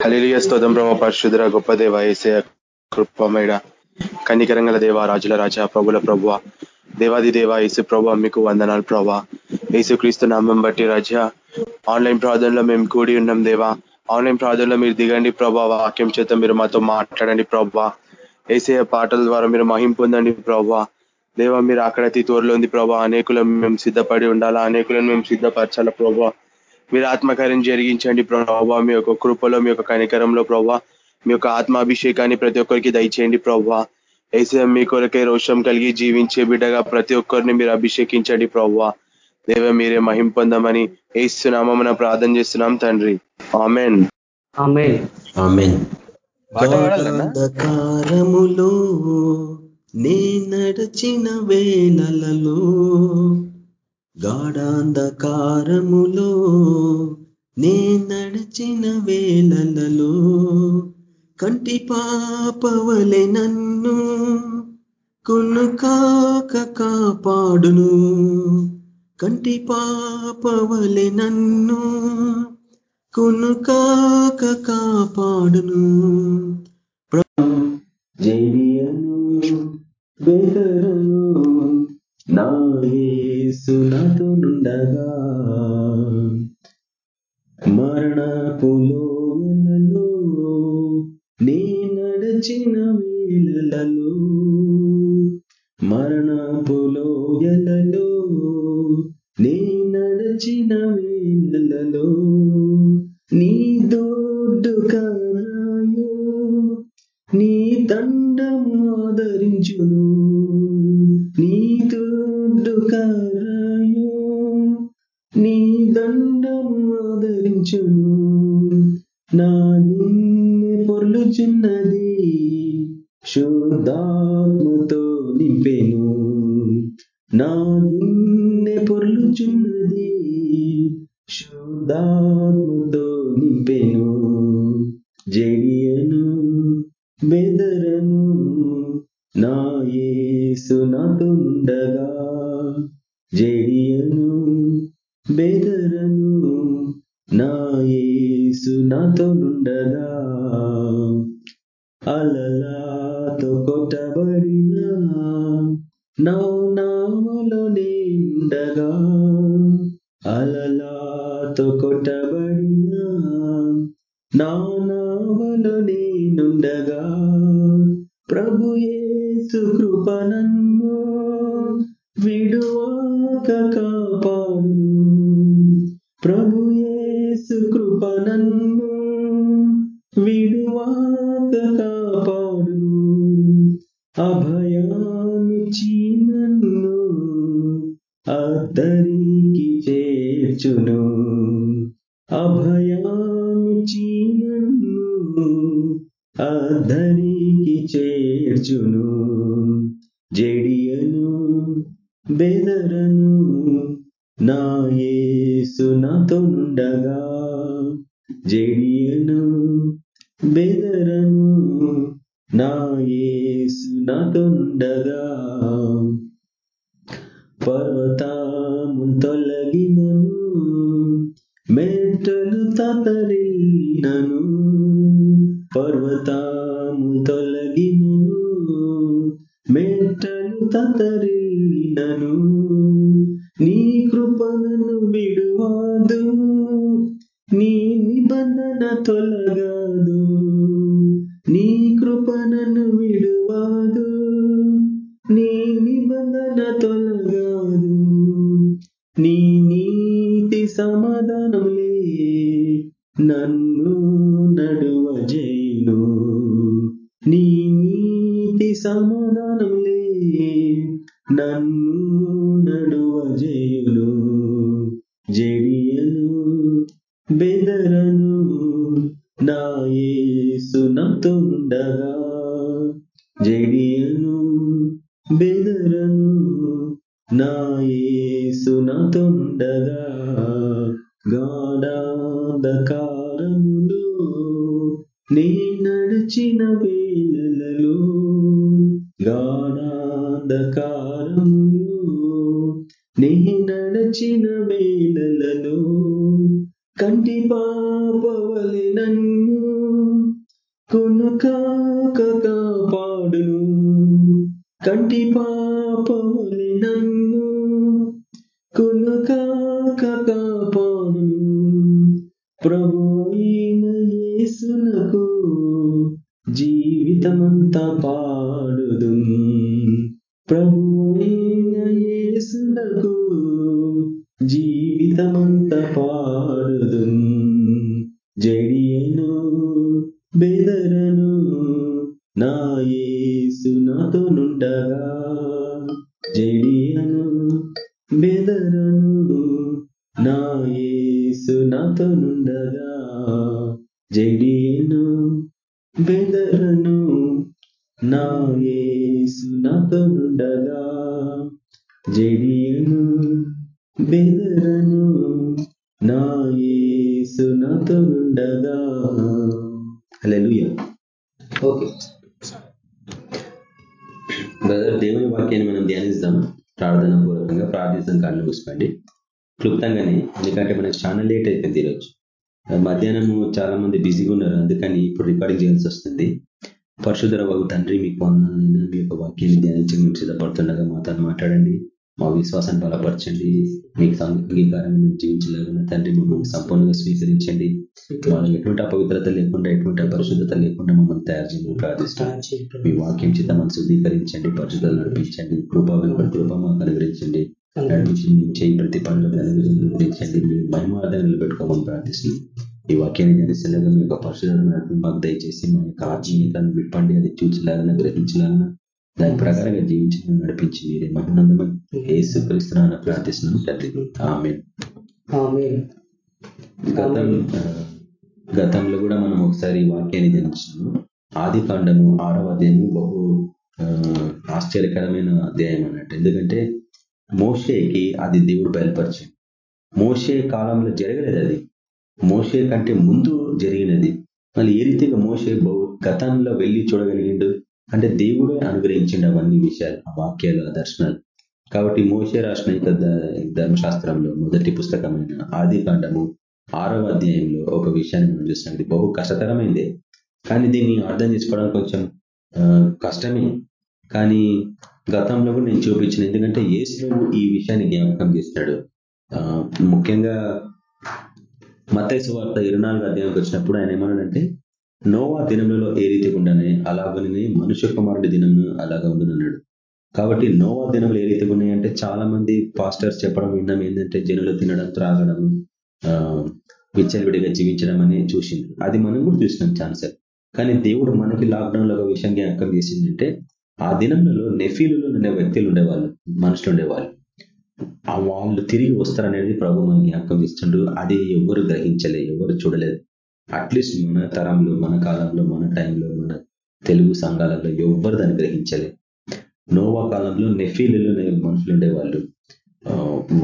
హలిలియ స్తోదం ప్రభావ పరిశుద్ర గొప్ప దేవ ఏసయ కృపమేడ కనికరంగల దేవ రాజుల రాజా ప్రభుల ప్రభు దేవాది దేవ ఏసు ప్రభు మీకు వందనాలు ప్రభా ఏసు క్రీస్తు నామం బట్టి రాజా ఆన్లైన్ ప్రార్థనలో మేము కూడి ఉన్నాం దేవా. ఆన్లైన్ ప్రార్థనలో మీరు దిగండి ప్రభా వాక్యం చేత మీరు మాతో మాట్లాడండి ప్రభా ఏసయ పాటల ద్వారా మీరు మహిం పొందండి ప్రభా దేవ మీరు అక్కడ అతి త్వరలో ఉంది ప్రభా అనేకులను మేము సిద్ధపడి ఉండాలా? అనేకులను మేము సిద్ధపరచాలా ప్రభా మీరు ఆత్మకార్యం జరిగించండి ప్రభావ మీ యొక్క కృపలో మీ యొక్క కనికరంలో ప్రభావ మీ యొక్క ఆత్మాభిషేకాన్ని ప్రతి ఒక్కరికి దయచేయండి ప్రభావ ఏసే మీ కొరకే రోషం కలిగి జీవించే బిడ్డగా ప్రతి ఒక్కరిని మీరు అభిషేకించండి ప్రభావ దేవ మీరే మహిం పొందమని ఏస్తున్నామని ప్రార్థన చేస్తున్నాం తండ్రి. ఆమెన్. అంధకారములో నే నడచిన వేళలలో గాఢాంధకారములో నే నడిచిన వేళలలో కంటి పాపవలె నన్ను కాక కాపాడును. కంటి పాపవలె నన్ను కాక కాపాడును. జయను బెదరను నా యేసు నాతోనుండగా మరణపు లోయలలో నీ నడచిన వేళలలో నిలబడినా నానావలు నేనుండగా ప్రభు యేసు కృప na to గ్రహించలాగా దాని ప్రకారంగా జీవించడం నడిపించి మీరే మహినందమని ఏసు క్రీస్తున్నా ప్రార్థిస్తున్నాం తండ్రి ఆమె గతం గతంలో కూడా మనం ఒకసారి వాక్యాన్ని ధ్యానించినాము. ఆది కాండము ఆరవ అధ్యాయము బహు ఆశ్చర్యకరమైన అధ్యాయం అన్నట్టు. ఎందుకంటే మోషేకి అది దేవుడు బయలుపరిచింది మోషే కాలంలో జరగలేదు అది. మోషే కంటే ముందు జరిగినది. మళ్ళీ ఏ రీతిగా మోసే గతంలో వెళ్ళి చూడగలిగిండు? అంటే దేవుడే అనుగ్రహించిండు అవన్నీ విషయాలు ఆ వాక్యాలు ఆ దర్శనాలు. కాబట్టి మోసే రాసిన ఇక ధర్మశాస్త్రంలో మొదటి పుస్తకమైన ఆది కాండము ఆరవ అధ్యాయంలో ఒక విషయాన్ని మనం చూస్తున్నాం ఇది బహు కష్టతరమైందే. కానీ దీన్ని అర్థం చేసుకోవడం కొంచెం కష్టమే. కానీ గతంలో కూడా నేను చూపించిన ఎందుకంటే ఏసు ఈ విషయాన్ని జ్ఞాపకం చేస్తున్నాడు. ముఖ్యంగా మతైసు వార్త ఇరవై నాలుగు అధ్యాయంకి వచ్చినప్పుడు ఆయన ఏమన్నాడంటే నోవా దినములలో ఏ రీతి ఉండనే అలాగనే మనుష్య కుమారుడి దినము అలాగా ఉండనన్నాడు. కాబట్టి నోవా దినములు ఏ రీతిగా ఉన్నాయంటే చాలా మంది పాస్టర్స్ చెప్పడం విన్నాం ఏంటంటే జనులు తినడం త్రాగడం విచ్చలవిడిగా జీవించడం అని చూసింది అది మనం కూడా చూసినాం ఛాన్సర్ కానీ దేవుడు మనకి లాక్డౌన్లో ఒక విషయం జ్ఞాపకం చేసిందంటే ఆ దినంలో నెఫీలు ఉన్న వ్యక్తులు ఉండేవాళ్ళు మనుషులు ఉండేవాళ్ళు. ఆ వాళ్ళు తిరిగి వస్తారనేది ప్రభు మనం జ్ఞాపకం చేస్తుండ్రు. అది ఎవరు గ్రహించలే ఎవరు చూడలేదు. అట్లీస్ట్ మన తరంలో మన కాలంలో మన టైంలో మన తెలుగు సంఘాలలో ఎవ్వరు దాన్ని గ్రహించలే నోవా కాలంలో నెఫీలు మనుషులు ఉండేవాళ్ళు.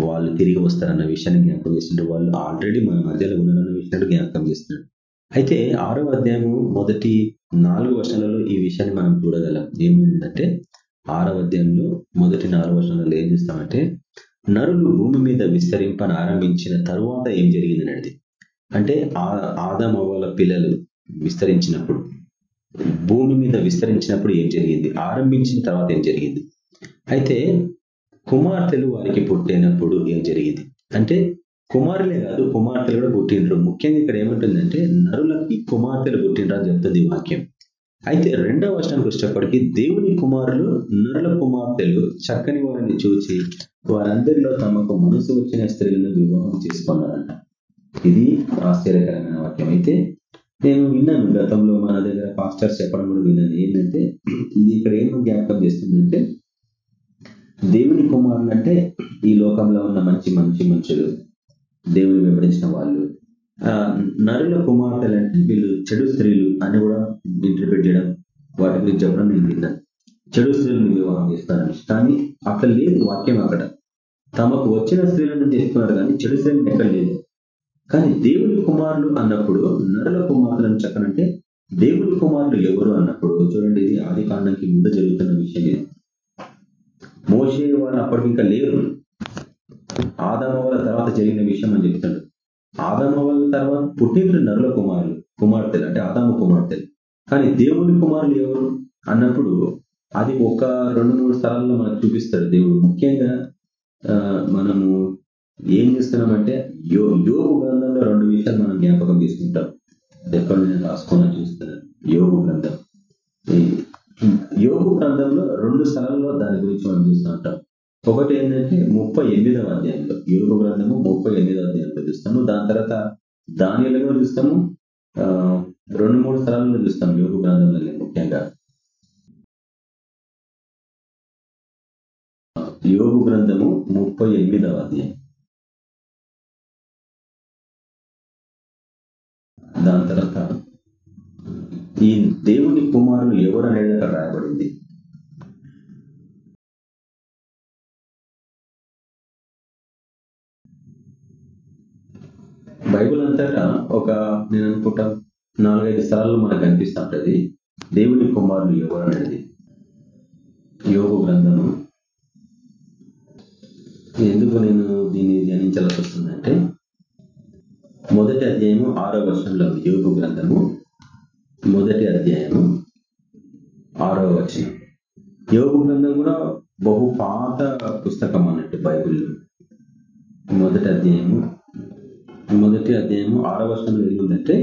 వాళ్ళు తిరిగి వస్తారన్న విషయాన్ని జ్ఞాపకం చేస్తుంటే వాళ్ళు ఆల్రెడీ మన మధ్యలో ఉన్నారన్న విషయాన్ని జ్ఞాపకం చేస్తున్నాడు అయితే ఆరో అధ్యాయము మొదటి నాలుగు వర్షాలలో ఈ విషయాన్ని మనం చూడగలం. ఏమైందంటే ఆరవ అధ్యాయంలో మొదటి నాలుగు వర్షాలలో ఏం చేస్తామంటే నరులు భూమి మీద విస్తరింపని ఆరంభించిన తరువాత ఏం జరిగింది అనేది అంటే ఆదమవ్వల పిల్లలు విస్తరించినప్పుడు భూమి మీద విస్తరించినప్పుడు ఏం జరిగింది? ఆరంభించిన తర్వాత ఏం జరిగింది? అయితే కుమార్తెలు వారికి పుట్టినప్పుడు ఏం జరిగింది? అంటే కుమారులే కాదు కుమార్తెలు కూడా పుట్టిండ్రు. ముఖ్యంగా ఇక్కడ ఏమంటుందంటే నరులకి కుమార్తెలు పుట్టినరు అని చెప్తుంది వాక్యం. అయితే రెండవ వర్షానికి వచ్చేటప్పటికీ దేవుని కుమారులు నరుల కుమార్తెలు చక్కని వారిని చూచి వారందరిలో తమకు మనసు వచ్చిన స్త్రీలను వివాహం చేసుకున్నారంట. ఇది ఆశ్చర్యకరమైన వాక్యం. అయితే నేను విన్నాను గతంలో మన దగ్గర పాస్టర్స్ చెప్పడం కూడా విన్నాను. ఏంటంటే ఇది ఇక్కడ ఏం జ్ఞాపకం చేస్తుందంటే దేవుని కుమారులు అంటే ఈ లోకంలో ఉన్న మంచి మంచి మనుషులు దేవుని వివరించిన వాళ్ళు. నరుల కుమార్తెలు అంటే వీళ్ళు చెడు స్త్రీలు అని కూడా ఇంటర్ప్రిట్ చేయడం వాటి గురించి చెప్పడం నేను విన్నాను. చెడు స్త్రీలను వివాహం చేస్తారని. కానీ అక్కడ లేదు వాక్యం అక్కడ. తమకు వచ్చిన స్త్రీలను తీసుకున్నారు కానీ చెడు స్త్రీలను ఎక్కడ లేదు. కానీ దేవుని కుమారులు అన్నప్పుడు నరుల కుమారులను చెప్పనంటే దేవుని కుమారులు ఎవరు అన్నప్పుడు చూడండి ఇది ఆది కాండానికి ముందు జరుగుతున్న విషయం ఇది మోసే వాళ్ళు అప్పటికి ఇంకా లేరు. ఆదమవల తర్వాత జరిగిన విషయం అని చెప్తాడు ఆదమవల తర్వాత పుట్టిన నరుల కుమారులు కుమార్తెలు అంటే ఆదాము కుమార్తెలు. కానీ దేవుని కుమారులు ఎవరు అన్నప్పుడు అది ఒక రెండు మూడు స్థలాల్లో మనకు చూపిస్తాడు దేవుడు. ముఖ్యంగా మనము ఏం చేస్తున్నామంటే యో యోగు గ్రంథంలో రెండు విషయాలు మనం జ్ఞాపకం తీసుకుంటాం. ఎక్కడ నేను రాసుకున్నా చూస్తున్నాను యోగు గ్రంథం. యోగు గ్రంథంలో రెండు స్థలాల్లో దాని గురించి మనం చూస్తూ ఉంటాం. ఒకటి ఏంటంటే ముప్పై ఎనిమిదవ అధ్యాయంలో. యోగు గ్రంథము ముప్పై ఎనిమిదవ అధ్యాయంలో చూస్తాము. దాని తర్వాత దానిలో చూస్తాము. రెండు మూడు స్థలాల్లో చూస్తాం యోగ గ్రంథంలో ముఖ్యంగా. యోగు గ్రంథము ముప్పై ఎనిమిదవ అధ్యాయం. దాని తర్వాత ఈ దేవుని కుమారులు ఎవరు అనేది అక్కడ రాయబడింది. బైబుల్ అంతటా ఒక నేను అనుకుంటా నాలుగైదు సార్లు మనకు కనిపిస్తూ ఉంటుంది దేవుని కుమారులు ఎవరు అనేది. యోగ గ్రంథము. ఎందుకు నేను దీన్ని ధ్యానించాల్సి వస్తుందంటే మొదటి అధ్యాయము ఆరో వర్షంలో యోగ గ్రంథము మొదటి అధ్యాయము ఆరో వచనం. యోగ గ్రంథం కూడా బహు పాత పుస్తకం అన్నట్టు బైబిల్లో మొదటి అధ్యాయము మొదటి అధ్యాయము ఆరో వచనంలో ఏముందంటే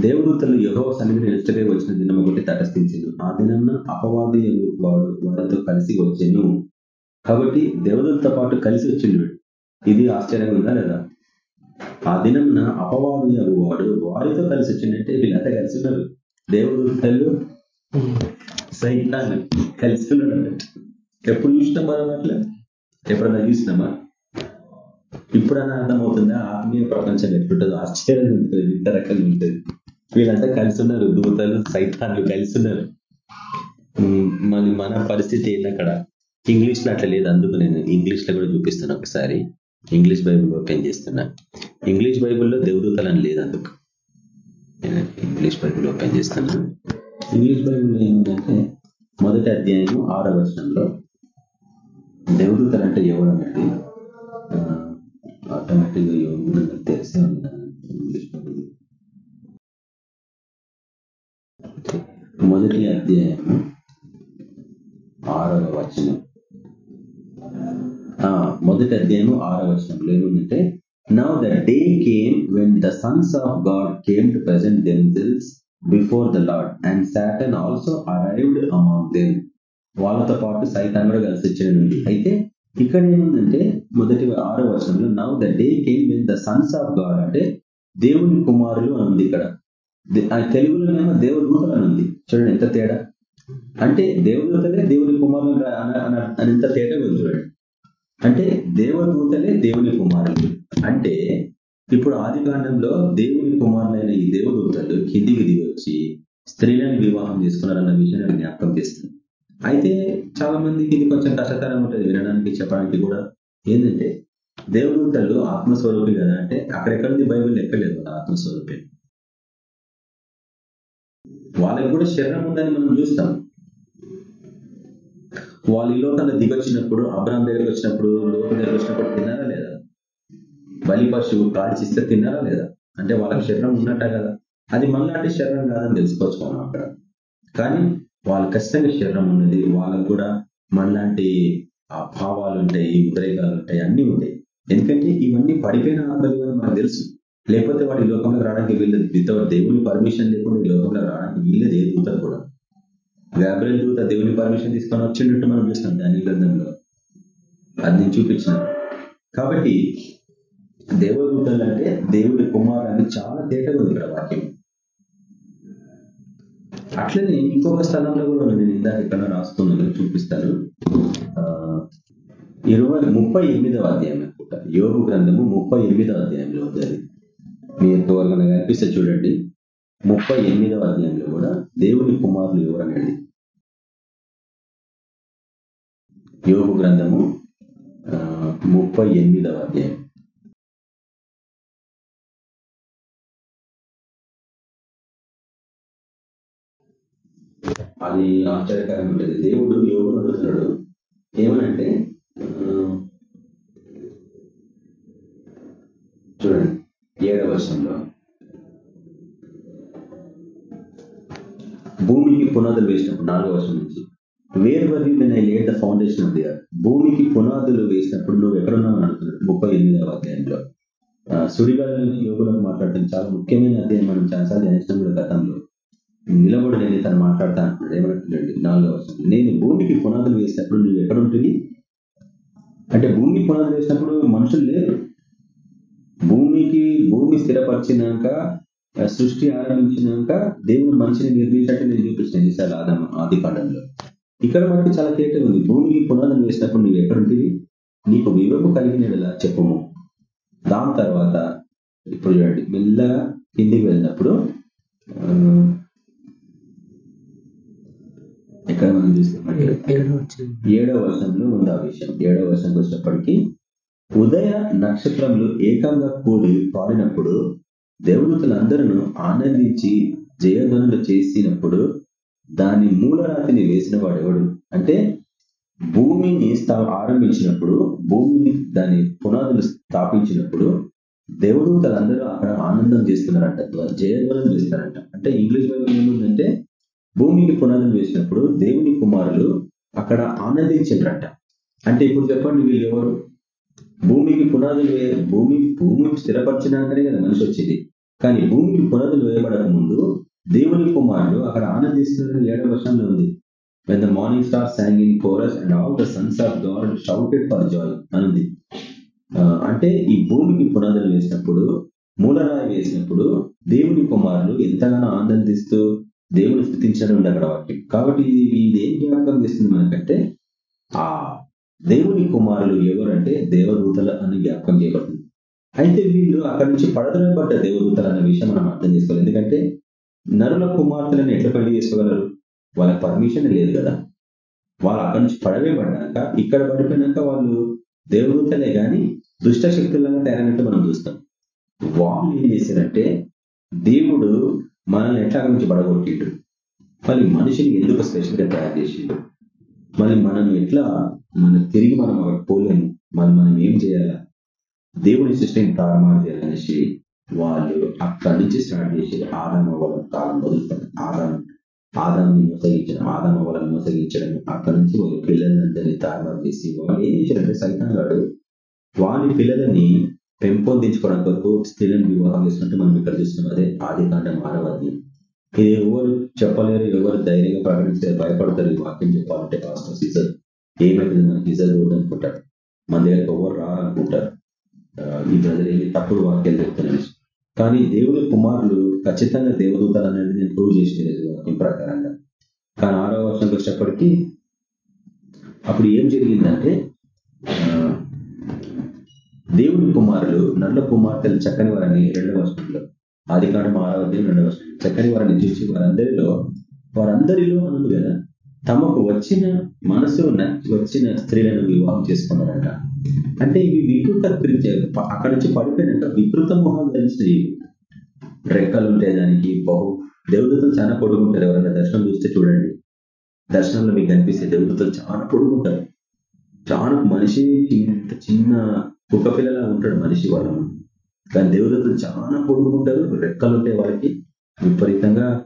దేవదూతలు యహో సన్నిధిని ఎలుచకై వచ్చిన దినం ఒకటి తటస్థించను. ఆ దినం అపవాది వాడు వారితో కలిసి వచ్చాను. కాబట్టి దేవదూతతో పాటు కలిసి వచ్చిండు ఇది ఆశ్చర్యంగా ఉందా లేదా? ఆ దినం అపవాది వాడు వారితో కలిసి వచ్చిందంటే వీళ్ళంతా కలిసి ఉన్నారు. దేవుడు తల్లు సైతాన్ని కలిసి ఉన్నాడు అన్నట్టు ఎప్పుడు చూసినాం మనం అట్లా? ఎప్పుడన్నా చూసినామా? ఇప్పుడన్నా అర్థమవుతుందా? ఆత్మీయ ప్రపంచం ఎట్లుంటుందో ఆశ్చర్యంగా ఉంటుంది ఇంత రకంగా ఉంటుంది. వీళ్ళంతా కలిసి ఉన్నారు దూతలు సైతాన్లు కలిసి ఉన్నారు. మన మన పరిస్థితి ఏంటి అక్కడ ఇంగ్లీష్లో అట్లా లేదు అందుకు నేను ఇంగ్లీష్లో కూడా చూపిస్తాను ఒకసారి. ఇంగ్లీష్ బైబుల్ ఓపెన్ చేస్తున్నా. ఇంగ్లీష్ బైబుల్లో దేవదూతలని లేదు అందుకు. నేను ఇంగ్లీష్ బైబుల్ ఓపెన్ చేస్తాను. ఇంగ్లీష్ బైబుల్లో ఏంటంటే మొదటి అధ్యాయము ఆరో వర్షంలో దేవదూతలు అంటే ఎవరు అన్నట్టు ఆటోమేటిక్గా నాకు తెలిసే ఇంగ్లీష్ బైబుల్ మొదటి అధ్యాయము ఆరవ వచనం. మొదటి అధ్యాయము ఆరవ వచనంలో ఏముందంటే now the day came when the sons of God came to present themselves before the Lord and Satan also arrived among them వాళ్ళతో పాటు సైతాన్ కూడా కలిసి వచ్చాడు అయితే ఇక్కడ ఏముందంటే మొదటి ఆరో వర్షంలో now the day came when the sons of God అంటే దేవుని కుమారులు అని ఉంది ఇక్కడ. తెలుగులోనేమో దేవదూతలు అని ఉంది. చూడండి ఎంత తేడా. అంటే దేవదూతలే దేవుని కుమారులు అని ఎంత తేడా చూడండి. అంటే దేవదూతలే దేవుని కుమారులు. అంటే ఇప్పుడు ఆది కాండంలో దేవుని కుమారులైన ఈ దేవదూతలు కిందికి దిగి వచ్చి స్త్రీలను వివాహం చేసుకున్నారన్న విషయాన్ని జ్ఞాపకం చేస్తుంది. అయితే చాలా మందికి ఇది కొంచెం కష్టతరం ఉంటుంది వినడానికి చెప్పడానికి కూడా. ఏంటంటే దేవదూతలు ఆత్మస్వరూపి కదా అంటే అక్కడెక్కడుంది బైబిల్? ఎక్కలేదు వాళ్ళ ఆత్మస్వరూపి. వాళ్ళకి కూడా శరీరం ఉందని మనం చూస్తాం. వాళ్ళు ఈ లోకంలో దిగొచ్చినప్పుడు అబ్రాహం దగ్గరికి వచ్చినప్పుడు లోకం బలి పశువు కాల్చిస్తే తిన్నారా లేదా? అంటే వాళ్ళకి శరీరం ఉన్నట్ట కదా. అది మనలాంటి శరీరం కాదని తెలుసుకోవచ్చు మనం అక్కడ. కానీ వాళ్ళు ఖచ్చితంగా శరీరం ఉన్నది వాళ్ళకు కూడా మనలాంటి భావాలు ఉంటాయి ఉద్రేకాలు ఉంటాయి అన్నీ ఉంటాయి. ఎందుకంటే ఇవన్నీ పడిపోయిన ఆత్మలు అని మనకు తెలుసు. లేకపోతే వాడి లోకంలో రావడానికి వీళ్ళది వితౌట్ దేవుని పర్మిషన్ లేకుండా ఈ లోకంలో రావడానికి వీళ్ళది ఏ దూత కూడా. గాబ్రియల్ దూత దేవుని పర్మిషన్ తీసుకొని వచ్చినట్టు మనం చూస్తాం దాని గ్రంథంలో. అది నేను చూపించిన. కాబట్టి దేవదూతలు అంటే దేవుడి కుమారులు చాలా తేటగా ఉంది ఇక్కడ వాక్యం. అట్లనే ఇంకొక స్థలంలో కూడా నేను ఇందాక ఇక్కడ రాసుకున్నాను చూపిస్తాను. ఇరవై ముప్పై ఎనిమిదవ అధ్యాయం అనుకుంటా. యోగు గ్రంథము ముప్పై ఎనిమిదవ అధ్యాయంలో ఉంది అది. మీకు ఎవరికైనా కనిపిస్తే చూడండి. ముప్పై ఎనిమిదవ అధ్యాయంలో కూడా దేవుని కుమారులు ఎవరనండి యోగు గ్రంథము ముప్పై ఎనిమిదవ అధ్యాయం. అది ఆశ్చర్యకరంగా ఉంటుంది దేవుడు యోగును అడుగుతున్నాడు. ఏమనంటే చూడండి ఏడవ వర్షంలో భూమికి పునాదులు వేసినప్పుడు నాలుగో వర్షం నుంచి. Where were you I laid the foundation of the భూమికి పునాదులు వేసినప్పుడు నువ్వు ఎక్కడున్నావు అడుగుతున్నాడు. అంటున్నాడు ముప్పై ఎనిమిదవ అధ్యాయంలో. సుడిగాల యోగులకు మాట్లాడటం చాలా ముఖ్యమైన అధ్యాయం మనం చాలాసార్లు ధ్యానించడం కూడా గతంలో. నిలబడి నేను తను మాట్లాడతా అంటున్నాడు. ఏమంటున్నాడు నాలుగో నేను భూమికి పునాదులు వేసినప్పుడు నువ్వు ఎక్కడ ఉంటుంది అంటే భూమికి పునాదులు వేసినప్పుడు మనుషులు లేరు. భూమికి భూమి స్థిరపరిచినాక సృష్టి ఆరంభించినాక దేవుడు మనిషిని నిర్మించినట్టు నేను చూపించిన ఈసారి ఆదామ ఆది కాలంలో ఇక్కడ మనకి చాలా తేటగా ఉంది. భూమికి పునాదులు వేసినప్పుడు నువ్వు ఎక్కడుంటివి నీకు వివరము కలిగినలా చెప్పము. దాని తర్వాత ఇప్పుడు చూడండి మెల్లగా కిందికి వెళ్ళినప్పుడు ఎక్కడ మనం చూస్తామంటే ఏడవ వర్షంలో ఉంది ఆ విషయం. ఏడవ వర్షంకి వచ్చేప్పటికీ ఉదయ నక్షత్రములు ఏకంగా కూడి పాడినప్పుడు దేవదూతలందరూ ఆనందించి జయధ్వనులు చేసినప్పుడు దాని మూలరాతిని వేసిన వాడెవడు? అంటే భూమిని ఆరంభించినప్పుడు భూమిని దాని పునాదులు స్థాపించినప్పుడు దేవదూతలందరూ అక్కడ ఆనందం చేస్తున్నారంట జయధ్వనులు చేస్తారంట అంటే ఇంగ్లీష్ బైబుల్ ఏముందంటే భూమికి పునాదం వేసినప్పుడు దేవుని కుమారులు అక్కడ ఆనందించారంట అంటే ఇప్పుడు చెప్పండి వీళ్ళు ఎవరు? భూమికి పునాదులు భూమి భూమి స్థిరపరిచినాకనే కదా మనిషి వచ్చింది. కానీ భూమికి పునాదులు వేయబడక ముందు దేవుని కుమారుడు అక్కడ ఆనందిస్తున్న ఏడవ వర్షంలో ఉంది. When the morning star sang in chorus and all the sons of God shouted for joy అనుంది అంటే ఈ భూమికి పునాదులు వేసినప్పుడు మూలరాయి వేసినప్పుడు దేవుని కుమారులు ఎంతగానో ఆనందిస్తూ దేవుని స్థుతించడం ఉంది అక్కడ వాక్యం. కాబట్టి ఇది ఇది ఏం జ్ఞాపకం చేస్తుంది మనకంటే ఆ దేవుని కుమారులు ఎవరంటే దేవదూతలు అని జ్ఞాపకం చేయబడుతుంది. అయితే వీళ్ళు అక్కడి నుంచి పడదనబడ్డ దేవదూతలు అన్న విషయం మనం అర్థం చేసుకోవాలి. ఎందుకంటే నరుల కుమార్తెలను ఎట్లా పెళ్ళి చేసుకోగలరు? వాళ్ళకి పర్మిషన్ లేదు కదా. వాళ్ళు అక్కడి నుంచి పడవే పడ్డాక ఇక్కడ పడిపోయినాక వాళ్ళు దేవదూతలే కానీ దుష్ట శక్తులను తయారైనట్టు మనం చూస్తాం. వాళ్ళు ఏం చేశారంటే దేవుడు మనల్ని ఎట్లా నుంచి పడగొట్టిండు మళ్ళీ మనిషిని ఎందుకు స్పెషల్గా తయారు చేసిండు మళ్ళీ మనం ఎట్లా మన తిరిగి మనం అక్కడ పోలేము? మనం మనం ఏం చేయాలా? దేవుని సృష్టిని తారుమారు చేయాలనేసి వాళ్ళు అక్కడి నుంచి స్టార్ట్ చేసి ఆదామ వాళ్ళ కాలం మొదలుపెట్టారు ఆదాం ఆదాన్ని మోసగించడం ఆదామ వాళ్ళని మోసగించడం. అక్కడి నుంచి వాళ్ళ పిల్లలందరినీ తారుమారు చేసి వాళ్ళు ఏం చేశారంటే సైతం గాడు వాళ్ళ పిల్లలని పెంపొందించుకోవడం కొరకు స్త్రీలను వివాహం చేసుకుంటే మనం ఇక్కడ చూస్తున్నాం అదే ఆది కాండం ఆరవది ఇది ఎవరు చెప్పలేరు ఎవరు ధైర్యంగా ప్రకటించారు భయపడతారు ఈ వాక్యం చెప్పాలంటే పాస్టర్ సీజర్ ఏమైతుంది మనకి సీజర్ రోజు అనుకుంటారు. మన దగ్గరకు ఎవరు రారనుకుంటారు ఈ బ్రదర్ ఏమి తప్పుడు వాక్యాలు చెప్తున్నాను కానీ దేవుని కుమారులు ఖచ్చితంగా దేవదూతలు అనేది నేను ప్రూవ్ చేసిన వాక్యం ప్రకారంగా. కానీ ఆరో వర్షంకి వచ్చినప్పటికీ అప్పుడు ఏం జరిగిందంటే దేవుని కుమారులు నల్ల కుమార్తెలు చక్కని వారని రెండవ వస్తువులు ఆది కాండం ఆరవ రెండవ వర్షం చక్కని వారిని చూసి వారందరిలో వారందరిలో అన్నది కదా తమకు వచ్చిన మనసు వచ్చిన స్త్రీలను వివాహం చేసుకున్నారంట. అంటే ఇవి వికృత అక్కడి నుంచి పడిపోయినాక వికృత మొహం ధరించినవి రెక్కలు ఉంటాయి దానికి బహు దేవదూతలు చాలా పొడుగుంటారు ఎవరైనా దర్శనం చూస్తే చూడండి. దర్శనంలో మీకు కనిపిస్తే దేవదూతలు చాలా పొడుగుంటారు చాలా మనిషి ఇంత చిన్న కుక్క పిల్లలా ఉంటాడు మనిషి వాళ్ళు కానీ దేవదూతలు చాలా పొడుగుంటారు రెక్కలు ఉంటాయి వాళ్ళకి. విపరీతంగా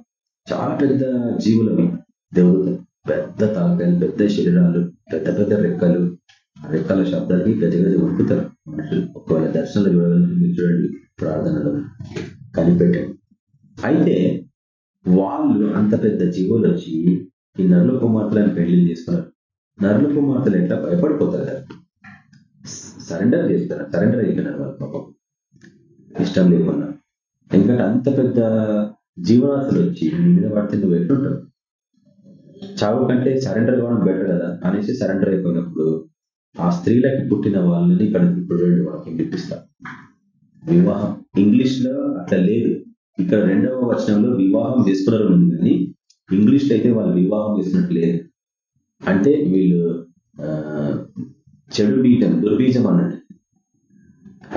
చాలా పెద్ద జీవులవి దేవదూతలు పెద్ద తలకాయలు పెద్ద శరీరాలు పెద్ద పెద్ద రెక్కలు. రెక్కల శబ్దానికి గజ గజ వణుకుతారు మనుషులు. ఒకవేళ దర్శనాలు చూడగలిగితే మీరు చూడండి ప్రార్థనలో కనిపెట్టాడు. అయితే వాళ్ళు అంత పెద్ద జీవులు వచ్చి ఈ నరుల కుమార్తెలను పెళ్ళి చేసుకున్నారు. నరుల కుమార్తెలు ఎట్లా భయపడిపోతారు? సరెండర్ చేస్తారు? సరెండర్ అయిపోయినారు వాళ్ళ పాపం? ఇష్టం లేకుండా. ఎందుకంటే అంత పెద్ద జీవరాశులు వచ్చి నీ మీద పడితే నువ్వు ఎట్లుంటావు? చావు కంటే సరెండర్ కావడం బెటర్ కదా? అనేసి సరెండర్ అయిపోయినప్పుడు ఆ స్త్రీలకి పుట్టిన వాళ్ళని ఇక్కడ ఇప్పుడు రెండు వాక్యం వినిపిస్తా వివాహం. ఇంగ్లీష్లో అట్లా లేదు. ఇక్కడ రెండవ వచనంలో వివాహం చేసుకున్నారు ఉంది కానీ ఇంగ్లీష్లో అయితే వాళ్ళు వివాహం చేసినట్టు లేదు. అంటే వీళ్ళు చెడు బీజం దుర్బీజం అన్నట్టు.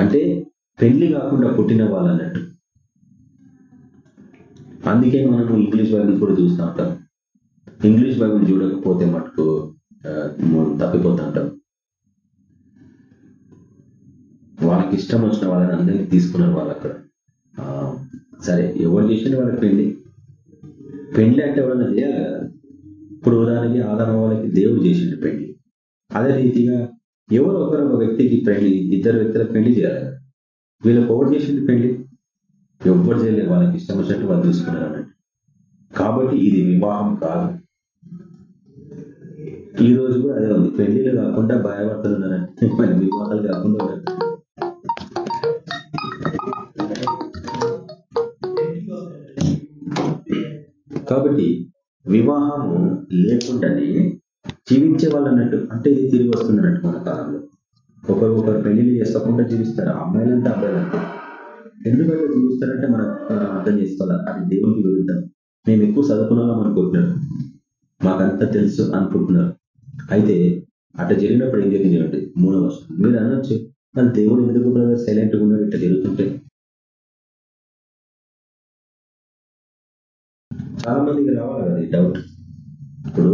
అంటే పెళ్ళి కాకుండా పుట్టిన వాళ్ళు అన్నట్టు. అందుకే మనం ఇంగ్లీష్ బైబిల్ కూడా చూస్తూ ఉంటాం. ఇంగ్లీష్ బైబిల్ చూడకపోతే మటుకు తప్పిపోతూ ఉంటాం వాళ్ళకి ఇష్టం వచ్చిన వాళ్ళని అందరినీ తీసుకున్నారు వాళ్ళు అక్కడ. సరే ఎవరు చేసిన వాళ్ళకి పెళ్ళి? పెళ్ళి అంటే ఎవరన్నా చేయాలి కదా. ఇప్పుడు ఉదాహరణకి ఆదామ వాళ్ళకి దేవుడు చేసిండు పెళ్ళి. అదే రీతిగా ఎవరు ఒకరు ఒక వ్యక్తికి పెళ్ళి ఇద్దరు వ్యక్తుల పెళ్ళి చేయాలి. కదా వీళ్ళకి ఒకటి చేసింది పెళ్ళి. ఎవ్వరు చేయలేదు వాళ్ళకి ఇష్టం వచ్చినట్టు వాళ్ళు చూసుకున్నారు కాబట్టి ఇది వివాహం కాదు. ఈ రోజు కూడా అదే ఉంది. పెళ్ళిళ్ళు కాకుండా భయపడుతులు ఉన్నారంటే మరి వివాహాలు కాకుండా కాబట్టి వివాహము లేకుండానే జీవించే వాళ్ళు అన్నట్టు అంటే ఇది తిరిగి వస్తున్నట్టు మన కాలంలో. ఒకరు ఒకరు పెళ్ళిళ్ళు చేసుకోకుండా జీవిస్తారు. అమ్మాయిలంటే అబ్బాయిలంటే. ఎందుకంటే జీవిస్తారంటే మనం అర్థం చేసుకోవాలి. అది దేవునికి విరుద్ధం. మేము ఎక్కువ చదువుకున్నాం అనుకుంటున్నారు. మాకంతా తెలుసు అనుకుంటున్నారు. అయితే అట్లా జరిగినప్పుడు ఏం జరిగింది మూడో వర్షం మీరు అనొచ్చు మరి దేవుడు ఎందుకు బ్రదర్ సైలెంట్గా ఉన్నాడు? ఇట్లా జరుగుతుంటే. చాలా మందికి రావాలి కదా ఈ డౌట్. ఇప్పుడు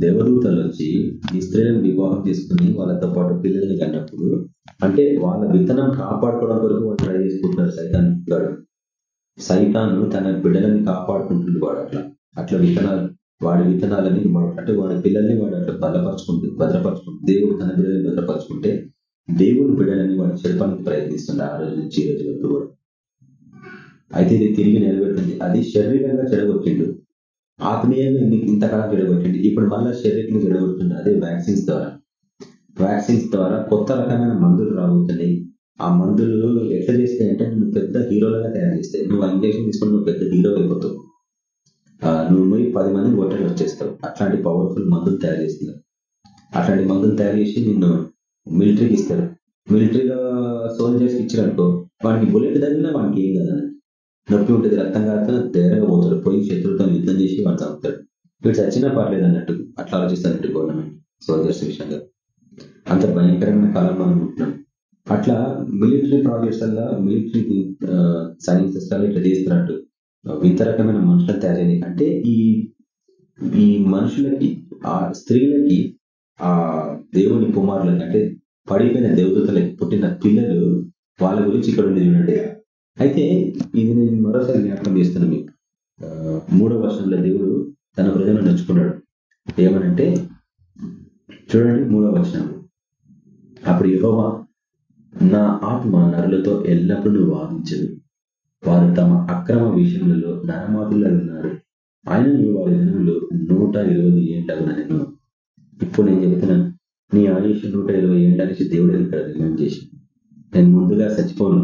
దేవదూతలు వచ్చి ఈ స్త్రీలను వివాహం చేసుకుని వాళ్ళతో పాటు పిల్లల్ని కన్నప్పుడు అంటే వాళ్ళ విత్తనం కాపాడుకోవడం కొరకు వాళ్ళు ట్రై చేసుకుంటున్నారు సైతాన్ గారు సైతాను తన బిడ్డలని కాపాడుకుంటుంది వాడు అట్లా. అట్లా విత్తనాలు వాడి విత్తనాలని అంటే వాడి పిల్లల్ని వాడు అట్లా బలపరచుకుంటుంది భద్రపరచుకుంటుంది దేవుడు తన బిడ్డలని భద్రపరచుకుంటే దేవుని బిడ్డలని వాడు చెరపడానికి ప్రయత్నిస్తుంది ఆ రోజు నుంచి ఈ రోజు వరకు కూడా. అయితే ఇది తిరిగి నిలబెట్టింది. అది శరీరంగా చెడగొట్టిండు. ఆత్మీయంగా ఇంతకాలం చెడగొట్టిండు ఇప్పుడు మళ్ళీ శరీరంగా చెడగొట్టిండు అదే వ్యాక్సిన్స్ ద్వారా. వ్యాక్సిన్స్ ద్వారా కొత్త రకమైన మందులు రాబోతున్నాయి. ఆ మందులు ఎట్లా చేస్తాయి అంటే నువ్వు పెద్ద హీరోలుగా తయారు చేస్తాయి నువ్వు ఆ ఇంజక్షన్ తీసుకుని నువ్వు పెద్ద హీరో అయిపోతావు. ఆ, నువ్వు పోయి పది మందిని కొట్టని వచ్చేస్తావు. అట్లాంటి పవర్ఫుల్ మందులు తయారు చేస్తున్నారు అట్లాంటి మందులు తయారు చేసి నిన్ను మిలిటరీకి ఇస్తారు. మిలిటరీలో సోల్జర్స్ ఇచ్చారనుకో వాడికి బుల్లెట్ తగిలినా వాడికి ఏం కదా. నొప్పి ఉంటుంది రక్తం కాక ధైర్యంగా పోతాడు పోయి శత్రువుతో యుద్ధం చేసి వాడు చంపుతాడు. వీడు చచ్చినా పర్లేదు అన్నట్టు అట్లా ఆలోచిస్తారంటే గవర్నమెంట్ సోల్జర్స్ విషయంగా అంత భయంకరమైన కాలం మనం ఉంటున్నాం. అట్లా మిలిటరీ ప్రాజెక్ట్స్ వల్ల మిలిటరీ సైన్సెస్ సిస్టాలు ఇట్లా చేస్తున్నట్టు వింత రకమైన మనుషులను తయారైంది. అంటే ఈ ఈ మనుషులకి ఆ స్త్రీలకి ఆ దేవుని కుమారులకి అంటే పడిపోయిన దేవతలకి పుట్టిన పిల్లలు వాళ్ళ గురించి ఇక్కడ ఉంది చూడండి. అయితే ఇది నేను మరోసారి జ్ఞాపకం చేస్తున్నాను మీకు. మూడో వర్షంలో దేవుడు తన ప్రజలను నచ్చుకున్నాడు ఏమనంటే చూడండి మూడో వర్షం అప్పుడు యహోవా నా ఆత్మ నరులతో ఎల్లప్పుడూ వాదించదు. వారు తమ అక్రమ విషయములలో నరమాతుల్లో ఉన్నారు. ఆయన వారి దినములు నూట ఇరవై ఏంటగున నేను ఇప్పుడు నేను చెప్తున్నాను నీ ఆయుష్ నూట ఇరవై ఏంటనేసి దేవుడు ఇక్కడ నిర్ణయం చేసి. నేను ముందుగా చచ్చిపోను.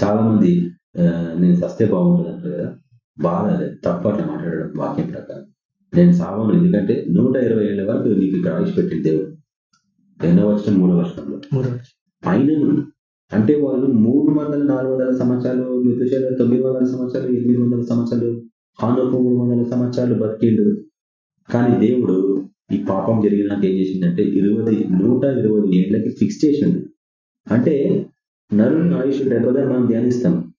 చాలా మంది నేను సస్తే బాగుంటుంది అంటారు కదా బాధ తప్పు అట్లా మాట్లాడడం వాక్యం ప్రకారం. నేను సావను ఎందుకంటే నూట ఇరవై ఏళ్ళ వరకు నీకు ఇక్కడ ఆయుష్ పెట్టింది దేవుడు. ఎన్నో వర్షం మూడో వర్షంలో. అయినను అంటే వాళ్ళు మూడు వందల నాలుగు వందల సంవత్సరాలు మృతుశైల తొమ్మిది వందల సంవత్సరాలు ఎనిమిది వందల సంవత్సరాలు హానుకు మూడు వందల సంవత్సరాలు బతికిండు. కానీ దేవుడు ఈ పాపం జరిగినాక ఏం చేసిందంటే ఇరవై నూట ఇరవై ఏళ్ళకి ఫిక్స్ చేసిండు అంటే నరుని ఆయుష్ డెబ్బై మనం ధ్యానిస్తాం.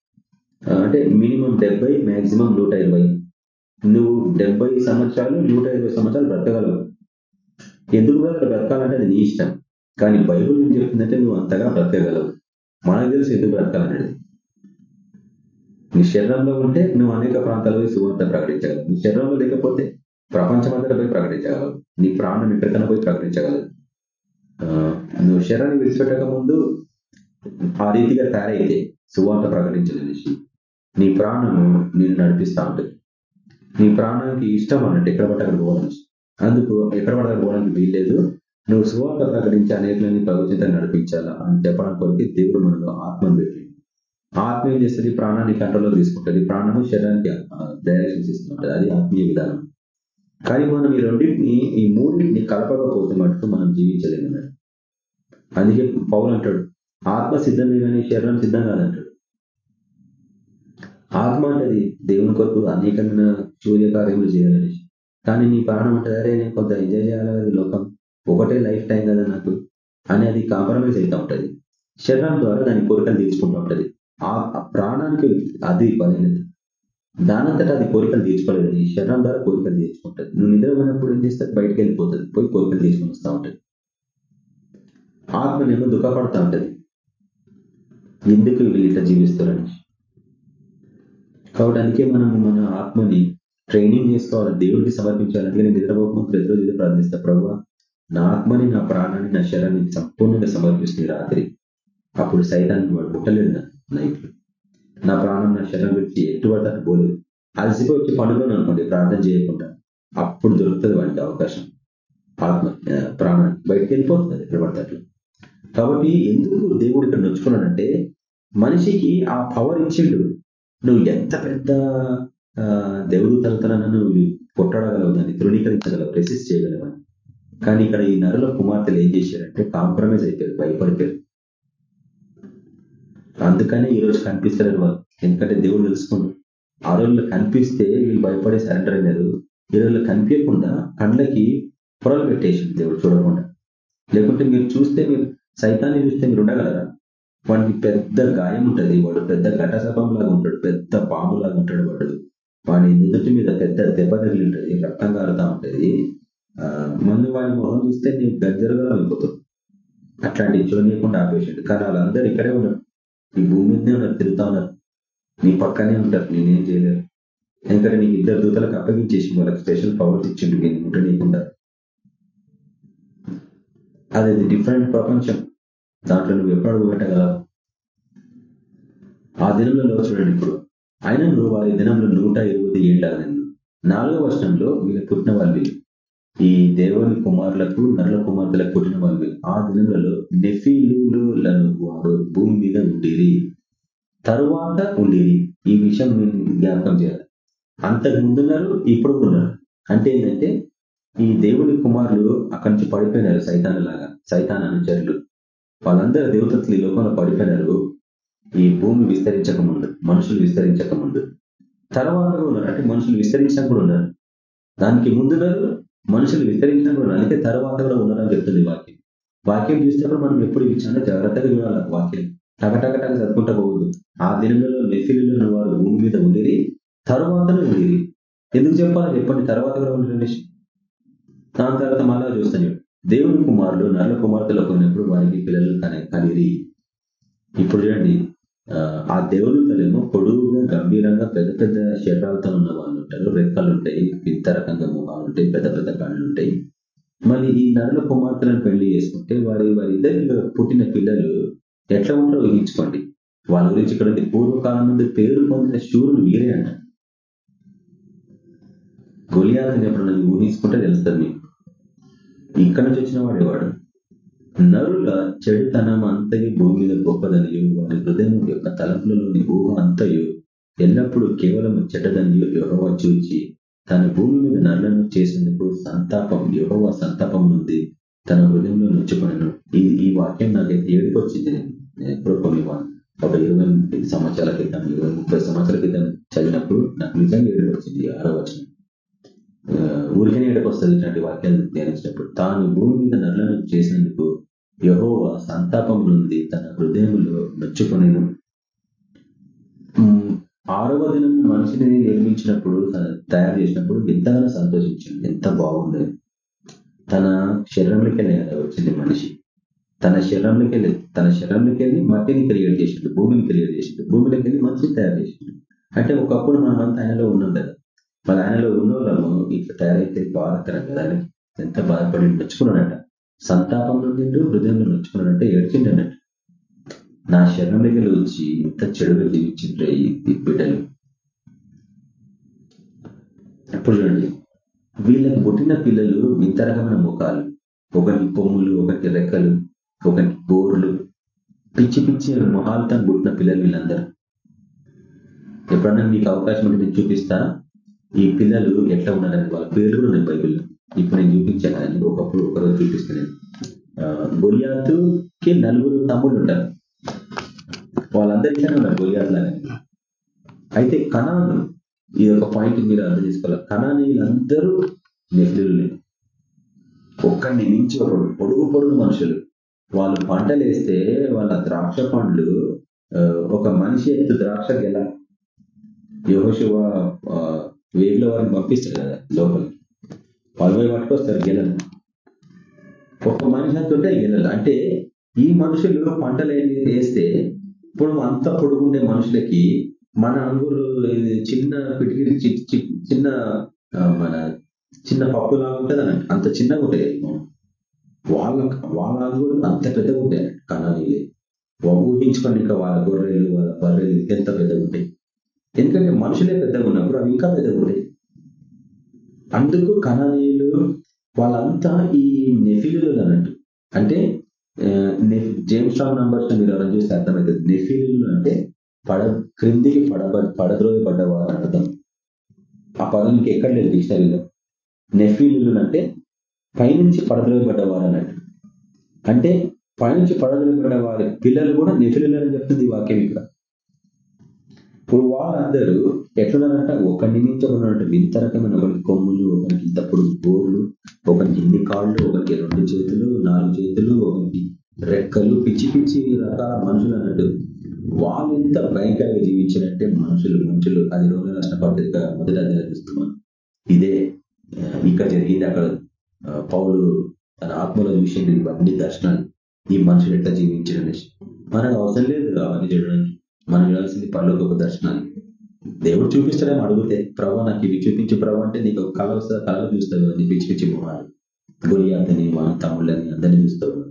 అంటే మినిమం డెబ్బై మ్యాక్సిమం నూట ఇరవై. నువ్వు డెబ్బై సంవత్సరాలు నూట ఇరవై సంవత్సరాలు బ్రతకగలవు. ఎందుకు బ్రతక బ్రతకాలంటే అది నీ ఇష్టం. కానీ బైబుల్ ఏం చెప్తుందంటే నువ్వు అంతగా బ్రతకగలవు. మనకు తెలుసు ఎందుకు బ్రతకాలనేది. నీ శరీరంలో ఉంటే నువ్వు అనేక ప్రాంతాల్లో సువార్త ప్రకటించగలవు. నీ శరీరంలో లేకపోతే ప్రపంచమంతటా పోయి ప్రకటించగలవు. నీ ప్రాణం ఎక్కడికైనా పోయి ప్రకటించగలవు. ఆ, నువ్వు శరీరాన్ని విడిచిపెట్టక ముందు ఆ రీతిగా తయారైతే సువార్త ప్రకటించలేసి నీ ప్రాణము నేను నడిపిస్తా ఉంటుంది. నీ ప్రాణానికి ఇష్టం అన్నట్టు ఎక్కడ పట్ట అక్కడ అందుకు ఎక్కడ పట్ట పోవడానికి వీల్లేదు. నువ్వు సువార్త ప్రకటించి అనేకలని ప్రభుత్వంతో నడిపించాలా అని చెప్పడానికి కొరికి దేవుడు మనలో ఆత్మను పెట్టింది ఆత్మ ఏం చేస్తుంది? ప్రాణాన్ని కంట్రోల్లో తీసుకుంటుంది. ప్రాణము శరీరానికి డైరెక్షన్స్ ఇస్తుంటుంది అది ఆత్మీయ విధానం. కానీ మనం ఈ రెండింటిని ఈ మూడింటిని కలపకపోతే మటుకు మనం జీవించలేము అందుకే పౌలు అంటాడు ఆత్మ సిద్ధమే కానీ శరీరం సిద్ధం కాదంటాడు ఆత్మ అంటది దేవుని కొరకు అనేకమైన సూర్యకార్యములు చేయాలని. కానీ నీ ప్రాణం అంటే నేను కొంత ఎంజాయ్ చేయాలి? లోకం ఒకటే లైఫ్ టైం కదా నాకు. అని అది కాంప్రమైజ్ అవుతూ ఉంటది. శరీరం ద్వారా దాని కోరికలు తీర్చుకుంటూ ఉంటది. ఆ ప్రాణానికి అది బలైనది దానంతటా అది కోరికలు తీర్చుకోలేదు నీ శరీరం ద్వారా కోరికలు తీర్చుకుంటుంది. నువ్వు నిద్రపోయినప్పుడు ఏం చేస్తే బయటకు వెళ్ళిపోతుంది పోయి కోరికలు తీర్చుకొని వస్తూ ఉంటుంది. ఆత్మనేమో దుఃఖపడుతూ ఉంటది. ఎందుకు వీళ్ళు ఇట్లా జీవిస్తారని. కాబట్టి అందుకే మనం మన ఆత్మని ట్రైనింగ్ చేసుకోవాలి దేవుడికి సమర్పించాలి. అందుకని నిద్రపోకుండా ప్రతిరోజు ఇది ప్రార్థిస్తా ప్రభావ నా ఆత్మని నా ప్రాణాన్ని నా శరీరాన్ని సంపూర్ణంగా సమర్పిస్తుంది రాత్రి. అప్పుడు సైతాన్ని వాడు ముట్టలేడు నైట్ నా ప్రాణం నా శరీరం పెట్టి ఎటువంటి అటు పోలేదు. అలసిపోయి వచ్చి పండుగను అనుకోండి ప్రార్థన చేయకుండా అప్పుడు దొరుకుతుంది వాడికి అవకాశం. ఆత్మ ప్రాణాన్ని బయటకు వెళ్ళిపోతుంది ఎక్కడ పడతాడు కాబట్టి ఎందుకు దేవుడు ఇక్కడ నొచ్చుకున్నాడంటే మనిషికి ఆ పవర్ ఇచ్చిండు. నువ్వు ఎంత పెద్ద దేవుడు తలతనన్నా నువ్వు కొట్టడగలవు దాన్ని ధృవీకరించగలవు రెసిస్ట్ చేయగలవు కానీ ఇక్కడ ఈ నరుల కుమార్తెలు ఏం చేశారంటే కాంప్రమైజ్ అయిపోయారు భయపడిపోయారు. అందుకనే ఈ రోజు వాళ్ళు. ఎందుకంటే దేవుడు తెలుసుకున్నాడు ఆ రోజుల్లో కనిపిస్తే వీళ్ళు భయపడే సరెండర్ అయినారు ఈ రోజుల్లో కనిపించకుండా కండ్లకి పొరలు పెట్టేసింది దేవుడు చూడకుండా. లేకుంటే మీరు చూస్తే మీరు సైతాన్ని చూస్తే మీరు ఉండగలరా? వాడికి పెద్ద గాయం ఉంటుంది. వాడు పెద్ద ఘటసపం లాగా ఉంటాడు. పెద్ద పాము లాగా ఉంటాడు వాడు. వాడి నుదుటి మీద పెద్ద దెబ్బ తగిలి ఉంటుంది రక్తం కారుతా ఉంటుంది. మళ్ళీ వాడి మొహం చూస్తే నీకు దగ్గరగా అయిపోతావు అట్లాంటి చూడకుండా ఆపేసిండు. కానీ వాళ్ళందరూ ఇక్కడే ఉన్నారు. ఈ భూమి మీదనే ఉన్నారు తిరుగుతా ఉన్నారు. నీ పక్కనే ఉంటారు. నేనేం చేయలేరు ఎందుకంటే నీకు ఇద్దరు దూతలకు అప్పగించేసి వాళ్ళకి స్పెషల్ పవర్స్ ఇచ్చిండు. నేను ఉండనీయకుండా అది డిఫరెంట్ ప్రపంచం. దాంట్లో నువ్వు ఎప్పుడు అడుగు పెట్టగలవు ఆ దినంలో చూడండి ఇప్పుడు. ఆయన నువ్వు వారి దినంలో నూట ఇరవై ఏళ్ళ నాలుగో వర్షంలో వీళ్ళు పుట్టిన వాళ్ళు ఈ దేవుని కుమారులకు నరుల కుమార్తెలకు పుట్టిన వాళ్ళు ఆ దినములలో నెఫీలులను వారు భూమి మీద ఉండేది తరువాత ఉండేది ఈ విషయం నేను జ్ఞాపకం చేయాలి. అంతకు ముందున్నారు ఇప్పుడు ఉన్నారు అంటే ఏంటంటే ఈ దేవుని కుమారులు అక్కడి నుంచి పడిపోయినారు సైతాన్ లాగా సైతాన్ అనుచరులు. వాళ్ళందరూ దేవతలు ఈ లోకంలో పడిపోయినారు. ఈ భూమి విస్తరించక ముందు మనుషులు విస్తరించక ముందు. తర్వాత ఉన్నారు అంటే మనుషులు విస్తరించడం కూడా ఉన్నారు. దానికి ముందున్నారు మనుషులు విస్తరించడం కూడా అందుకే తర్వాత కూడా ఉన్నారని చెప్తుంది వాక్యం. వాక్యం చూసినప్పుడు మనం ఎప్పుడు చాలా జాగ్రత్తగా చూడాలి వాక్యం. టగటగటగ చదువుకుంటా పోవద్దు. ఆ దినంలో నెఫిలు వారు భూమి మీద ఉండేది తర్వాతనే ఉండేది ఎందుకు చెప్పాలి? చెప్పండి తర్వాత కూడా ఉండేది దాని తర్వాత మళ్ళా చూస్తాను దేవుని కుమారుడు నల్ల కుమార్తెలో కొన్నప్పుడు వారికి పిల్లలు కలిరి ఇప్పుడు చూడండి ఆ దేవునితలేమో పొడుగుగా గంభీరంగా పెద్ద పెద్ద శరీరాలతో ఉన్న వాళ్ళు ఉంటారు రెక్కలు ఉంటాయి వింత రకంగా ముఖాలు ఉంటాయి పెద్ద పెద్ద కళ్ళు ఉంటాయి మళ్ళీ ఈ నరుల కుమార్తెలను పెళ్ళి చేసుకుంటే వారి వారిద్దరు పుట్టిన పిల్లలు ఎట్లా ఉంటారో ఊహించుకోండి. వాళ్ళ గురించి ఇక్కడ పూర్వకాలం నుండి పేరు పొందిన శూరులు వీరే అంట గొలియాలని ఎప్పుడన్నా ఊహించుకుంటే తెలుస్తుంది మీకు. ఇక్కడ నుంచి వచ్చిన వాడేవాడు? నరుల చెడుతనం అంతయు భూమి మీద గొప్పదనియు వారి హృదయం యొక్క తలంపులలోని ఊహ అంతయు ఎల్లప్పుడూ కేవలం చెడ్డదనియు యుహవ చూచి తన భూమి మీద నరులను చేసేందుకు సంతాపం యుహవ సంతాపం నుండి తన హృదయంలో నుంచుకున్నాను ఈ ఈ వాక్యం నాకైతే ఏడుకొచ్చింది నేను కొన్ని ఒక ఇరవై సంవత్సరాల క్రితం ఇరవై ముప్పై సంవత్సరాల క్రితం చదివినప్పుడు నాకు నిజంగా ఏడుపు వచ్చింది ఆరో వచనం. ఊరికనే ఏడుపు వస్తుంది ఇట్లాంటి వాక్యాలు ధ్యానించినప్పుడు తాను భూమి మీద నరులను చేసినందుకు యహోవ సంతాపం నుండి తన హృదయంలో నొచ్చుకొనేను ఆరవ దినం మనిషిని నిర్మించినప్పుడు తయారు చేసినప్పుడు ఎంతగానో సంతోషించింది ఎంత బాగుంది తన శరీరంలోకి వచ్చింది మనిషి. తన శరీరంలోకి వెళ్ళి తన శరీరంలోకి వెళ్ళి మట్టిని క్రియేట్ చేసిండు భూమిని క్రియేట్ చేసిండు. భూమిలోకి వెళ్ళి మనిషిని తయారు చేసిండు. అంటే ఒకప్పుడు మనమంతా ఆయనలో ఉన్నాం కదా. మన ఆయనలో ఉన్న వాళ్ళము ఇట్లా తయారైతే బాధాకరం కదా ఎంత బాధపడి మెచ్చుకున్నాడట. సంతాపం నుండి హృదయంలో నొచ్చుకున్నాడంటే ఏడ్చిండి అన్నట్టు నా శరణంలోకి వచ్చి ఇంత చెడుగా జీవించిండ్రే ఈ బిడ్డలు అప్పుడు చూడండి. వీళ్ళకి పుట్టిన పిల్లలు ఇంత రకమైన ముఖాలు ఒకటి కొమ్ములు ఒకటి రెక్కలు ఒకటి బోర్లు. పిచ్చి పిచ్చి మొహాలతో పుట్టిన పిల్లలు వీళ్ళందరూ. ఎప్పుడన్నా మీకు అవకాశం ఉంటే నేను చూపిస్తా ఈ పిల్లలు ఎట్లా ఉన్నారని వాళ్ళ పేర్లు కూడా ఉన్నాయి బైబిల్లో. ఇప్పుడు నేను చూపించాను ఒకప్పుడు ఒకరోజు చూపిస్తున్నాను గొలియాతుకి నలుగురు తమ్ముళ్ళు ఉంటారు వాళ్ళందరికీ ఉన్నారు గొలియాత్ అయితే కణాను ఇది ఒక పాయింట్ మీరు అర్థం చేసుకోవాలి. కణానీలందరూ నెహ్లీలు ఒక్కడిని మించి ఒకడు పొడుగు పొడుగు మనుషులు. వాళ్ళు పంటలు వేస్తే వాళ్ళ ద్రాక్ష పండ్లు ఒక మనిషి ఎత్తు ద్రాక్ష గెల యోహశివ వేగుల వారిని పంపిస్తారు కదా లోపలికి. వాళ్ళు పోయి పట్టుకొస్తారు గెలలు ఒక్క మనిషి అంతుంటే గెలలు అంటే ఈ మనుషులు పంటలు వేస్తే ఇప్పుడు అంత పొడుగుండే మనుషులకి మన అంగూరు చిన్న పిటికి చి- చిన్న మన చిన్న పప్పు లాగా ఉంటుంది అన్నట్టు. అంత చిన్నగా ఉంటాయి. వాళ్ళ వాళ్ళ అంగూరు అంత పెద్దగా ఉంటాయి అన్నట్టు కణానీలే ఊహించుకోండి ఇంకా వాళ్ళ గొర్రెలు వాళ్ళ బర్రెలు ఎంత పెద్దగా ఉంటాయి. ఎందుకంటే మనుషులే పెద్దగా ఉన్నప్పుడు అవి ఇంకా పెద్దగా ఉంటాయి. అందుకు కణనీయులు వాళ్ళంతా ఈ నెఫిలు అన్నట్టు. అంటే జేమ్స్ స్ట్రాంగ్ నంబర్స్ మీరు ఎవరైనా చూస్తే అర్థమవుతుంది. నెఫిలు అంటే పడ క్రిందికి పడబ పడద్రోయబడ్డవారు అని అర్థం. ఆ పదం ఎక్కడ లేదు డిక్షనరీలో. నెఫీలు అంటే పైనుంచి పడద్రోయబడ్డవారు అన్నట్టు. అంటే పైనుంచి పడద్రోయబడ్డ వారి పిల్లలు కూడా నెఫిలు అని చెప్తుంది వాక్యం ఇక్కడ. ఇప్పుడు వాళ్ళందరూ ఎట్లున్నారంట ఒకరిని నుంచి ఒకరు వింత రకమైన ఒకరికి కొమ్ములు ఒకరికి ఇంత పొడుగు గోర్లు ఒకరికి ఎన్ని కాళ్ళు ఒకరికి రెండు చేతులు నాలుగు చేతులు ఒకరికి రెక్కలు పిచ్చి పిచ్చి రకాల మనుషులు అన్నట్టు. వాళ్ళు ఎంత భయంకరంగా జీవించారంటే మనుషులు మనుషులు అది రోజు రాసిన పత్రిక మొదటి అధ్యాయం చూస్తున్నాం. ఇదే ఇక్కడ జరిగింది అక్కడ ఆ, పౌలు తన ఆత్మలో చూసింది ఇవన్నీ దర్శనాలు. ఈ మనుషులు ఎట్లా జీవించడం అనేసి మనకు అవసరం లేదు అవన్నీ చూడడానికి. మనం వెళ్ళాల్సింది పరలోకపు దర్శనాన్ని దేవుడు చూపిస్తాడేమో అడిగితే ప్రభా నాకు ఇవి చూపించు ప్రభా అంటే నీకు ఒక కళ వస్తుంది? కళలు చూస్తావు నీ పిచ్చి పిచ్చి మొహాలు. అతని మన తమ్ముళ్ళని అందరినీ చూస్తావు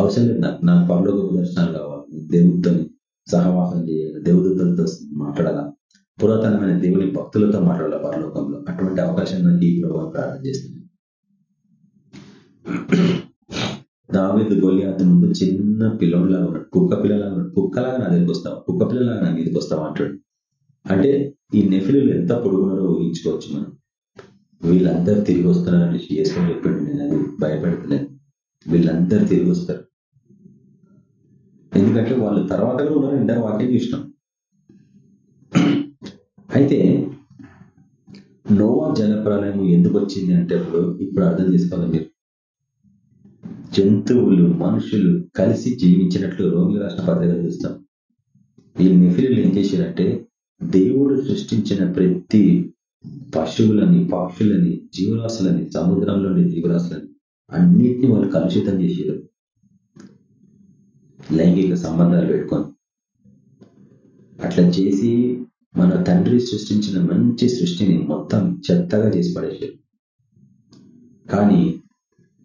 అవసరం లేదు నాకు నాకు పరలోకపు దర్శనాలు కావాలి. దేవుడితో సహవాసం చేయాలి. దేవుడితో మాట్లాడాలా? పురాతనమైన దేవుని భక్తులతో మాట్లాడాలి పరలోకంలో? అటువంటి అవకాశం నాకు ఈ ప్రభావం ప్రార్థన చేస్తుంది. దావేది గొలియాత ముందు చిన్న పిల్లోడిలాగా ఉన్నాడు. కుక్క పిల్లలాగా ఉన్నాడు. కుక్కలాగా నా దగ్గరికి వస్తావు? కుక్క పిల్లలాగా నా మీదకి వస్తావు అంటాడు. అంటే ఈ నెఫిలు ఎంత పొడుగున్నారో ఊహించుకోవచ్చు మనం. వీళ్ళందరూ తిరిగి వస్తున్నారని చేసుకొని చెప్పాడు. నేను అది భయపడుతున్నాను. వీళ్ళందరూ తిరిగి వస్తారు. ఎందుకంటే వాళ్ళు తర్వాత కూడా ఉన్నారు ఇందాక వాక్యం చూసినాం. అయితే నోవా జలప్రలయం ఎందుకు వచ్చింది అంటే ఇప్పుడు ఇప్పుడు అర్థం చేసుకోవాలి మీరు. జంతువులు మనుషులు కలిసి జీవించినట్లు రోమిల రాష్ట్ర పత్రిక చూస్తాం. ఈ నెఫిలు ఏం చేశారంటే దేవుడు సృష్టించిన ప్రతి పశువులని పక్షులని జీవరాశులని సముద్రంలోని జీవరాశులని అన్నిటిని వాళ్ళు కలుషితం చేశారు. లైంగిక సంబంధాలు పెట్టుకొని. అట్లా చేసి మన తండ్రి సృష్టించిన మంచి సృష్టిని మొత్తం చెత్తగా చేసి పడేశారు. కానీ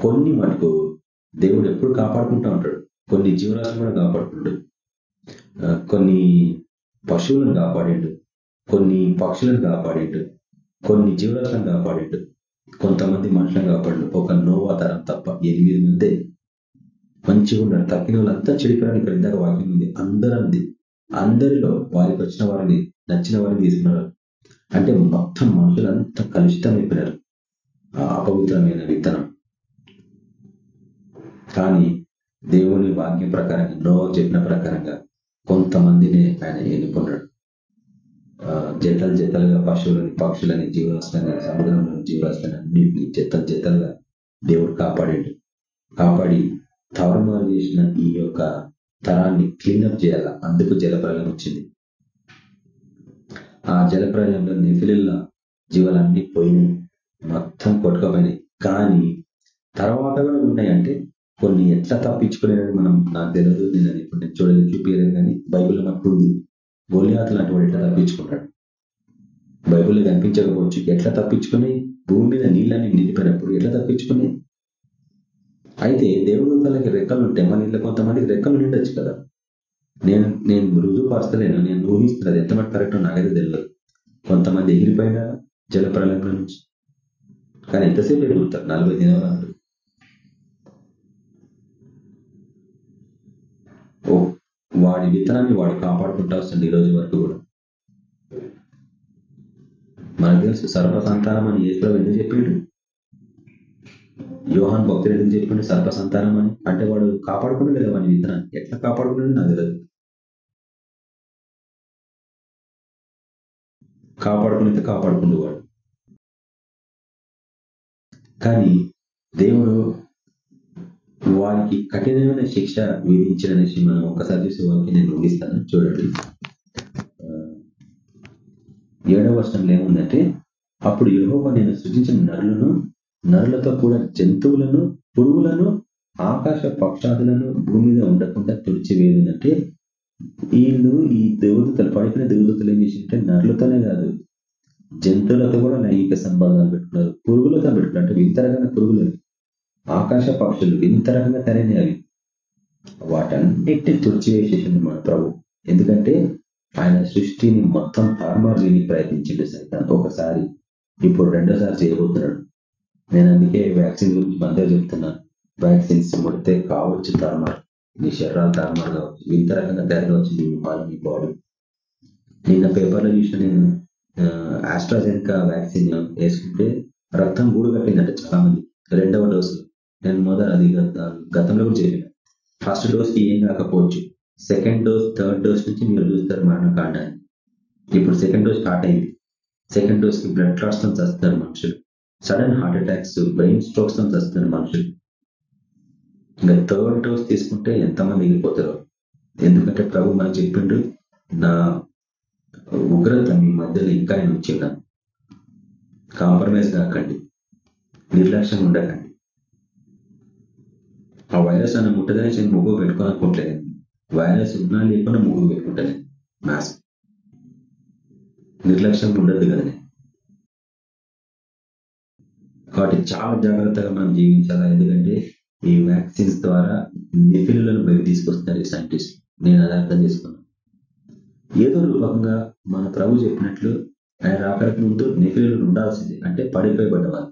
కొన్ని మటుకు దేవుడు ఎప్పుడు కాపాడుకుంటూ ఉంటాడు. కొన్ని జీవరాశులు కూడా కాపాడుకుంటాడు. కొన్ని పశువులను కాపాడిండు కొన్ని పక్షులను కాపాడిండు కొన్ని జీవరాశులను కాపాడిండు కొంతమంది మనుషులను కాపాడు ఒక నోవా తరం తప్ప ఎనిమిది మందే మంచిగా ఉన్నారు తక్కిన వాళ్ళంతా చెడిపోయారు ఇక్కడ ఇందాక వాక్యం ఉంది. అందరంది అందరిలో వారికి వచ్చిన వారిని నచ్చిన వారిని తీసుకున్నారు. అంటే మొత్తం మనుషులంతా కలుషితం అయిపోయినారు ఆ అపవిత్రమైన విత్తనం. కానీ దేవుని వాక్యం ప్రకారం ఎన్నో చెప్పిన ప్రకారంగా కొంతమందిని ఆయన ఎన్నుకున్నాడు. జతలు జతలుగా పశువులని పక్షులని జీవరాశులని సముద్రంలోని జీవరాశులని అన్నింటినీ జతలు జతలుగా దేవుడు కాపాడాడు. కాపాడి తారుమారు చేసిన ఈ యొక్క తరాన్ని క్లీనప్ చేయాల? అందుకు జలప్రలయం వచ్చింది. ఆ జలప్రలయంలో నెఫిలిల్ల జీవాలన్నీ పోయినాయి. మొత్తం కొట్టుకపోయినాయి. కానీ తర్వాత కూడా ఉన్నాయంటే కొన్ని ఎట్లా తప్పించుకునేది మనం నాకు తెలియదు నేను అది ఇప్పుడు నేను చూడలేదు చూపించలేదు కానీ బైబిల్లో నాకు ఉంది. గొలియాతలు వాడు ఎట్లా తప్పించుకున్నాడు బైబిల్లో కనిపించకపోవచ్చు. ఎట్లా తప్పించుకుని భూమి మీద నీళ్ళని నిండిపోయినప్పుడు ఎట్లా తప్పించుకుని? అయితే దేవుడు వాళ్ళకి రెక్కలు ఉంటాయి మన ఇంట్లో కొంతమందికి రెక్కలు నిండొచ్చు కదా. నేను నేను రుజువుపరచలేను నేను ఊహిస్తున్నది ఎంతమంది కరెక్ట్ నాకైతే తెలియదు కొంతమంది ఎగిరిపోయిన జలప్రలయంలో నుంచి. కానీ ఎంతసేపు ఎగురుతారు? నలభై దినాలు అంటారు ఓ వాడి విత్తనాన్ని వాడు కాపాడుకుంటా వస్తుంది ఈ రోజు వరకు కూడా. మనకు తెలుసు సర్వ సంతానం అని ఏసులో ఎందుకు చెప్పిండు? యోహాన్ భక్తులు ఎందుకు చెప్పిండు? సర్వసంతానం అని. అంటే వాడు కాపాడుకున్నాడు వాడి విత్తనాన్ని. ఎట్లా కాపాడుకున్నాడు నాకు తెలియదు కాపాడుకునేది కాపాడుకుండు వాడు. కానీ దేవుడు వారికి కఠినమైన శిక్ష విధించడనేసి మనం ఒకసారి చూసే వారికి నేను ముగిస్తాను. చూడండి. ఏడవ వర్షంలో ఏముందంటే అప్పుడు యహోవ నేను సృజించిన నరులను నరులతో కూడా జంతువులను పురుగులను ఆకాశ పక్షాదులను భూమి మీద ఉండకుండా తుడిచివేయనంటే వీళ్ళు ఈ దేవదూతలు పడిపోయిన దేవదూతలు ఏం చేసిందంటే నరులతోనే కాదు జంతువులతో కూడా లైంగిక సంబంధాలు పెట్టుకున్నారు పురుగులతో పెట్టుకున్నారు. అంటే వింతరకైన పురుగులు ఆకాశ పక్షులు వింత రకంగా తరైనవి అవి వాటన్నిటి తుడిచివేసేసింది మన ప్రభు. ఎందుకంటే ఆయన సృష్టిని మొత్తం తారుమారు చేయని ప్రయత్నించిండు సైతాన్. ఒకసారి ఇప్పుడు రెండోసారి చేయబోతున్నాడు. నేను అందుకే వ్యాక్సిన్ గురించి మందే చెప్తున్నాను వ్యాక్సిన్స్ ముడితే కావచ్చు తారుమారు. నీ శరీరాలు తారుమారు కావచ్చు. వింత రకంగా తయారు కావచ్చు నీ పాలు నీ బాడీ. నిన్న పేపర్లో చూసిన నేను ఆస్ట్రాజెనికా వ్యాక్సిన్ వేసుకుంటే రక్తం గూడు కట్టిందంటే చాలా మంది రెండవ డోసు. నేను మొదలు అది గతంలో కూడా చెప్పిన. ఫస్ట్ డోస్కి ఏం కాకపోవచ్చు సెకండ్ డోస్ థర్డ్ డోస్ నుంచి మీరు చూస్తారు మరణకాండాన్ని. ఇప్పుడు సెకండ్ డోస్ స్టార్ట్ అయింది. సెకండ్ డోస్కి బ్లడ్ క్లాట్స్తో మనుషులు. సడన్ హార్ట్ అటాక్స్ బ్రెయిన్ స్ట్రోక్స్తో మనుషులు. ఇంకా థర్డ్ డోస్ తీసుకుంటే ఎంతమంది మిగిలిపోతారో ఎందుకంటే ప్రభు మనకు చెప్పిండు నా ఉగ్రత మీ మధ్యలో ఇంకా నేను ఉంచిన కాంప్రమైజ్ కాకండి. నిర్లక్ష్యం ఉండకండి. ఆ వైరస్ అన్న ముట్టదని నేను ముగ్గు పెట్టుకోవాలనుకుంటలేదు వైరస్ ఉన్నా లేకుండా ముగ్గు పెట్టుకుంటాను మాస్క్ నిర్లక్ష్యం ఉండదు కదా కాబట్టి చాలా జాగ్రత్తగా మనం జీవించాలా? ఎందుకంటే ఈ వ్యాక్సిన్స్ ద్వారా నిపుణులను బయట తీసుకొస్తున్నారు ఈ సైంటిస్ట్ నేను అది అర్థం చేసుకున్నాను. ఏదో రూపంగా మన ప్రభు చెప్పినట్లు ఆయన రాకడానికి ముందు నిపుణులు ఉండాల్సింది. అంటే పడిపోయి వాళ్ళు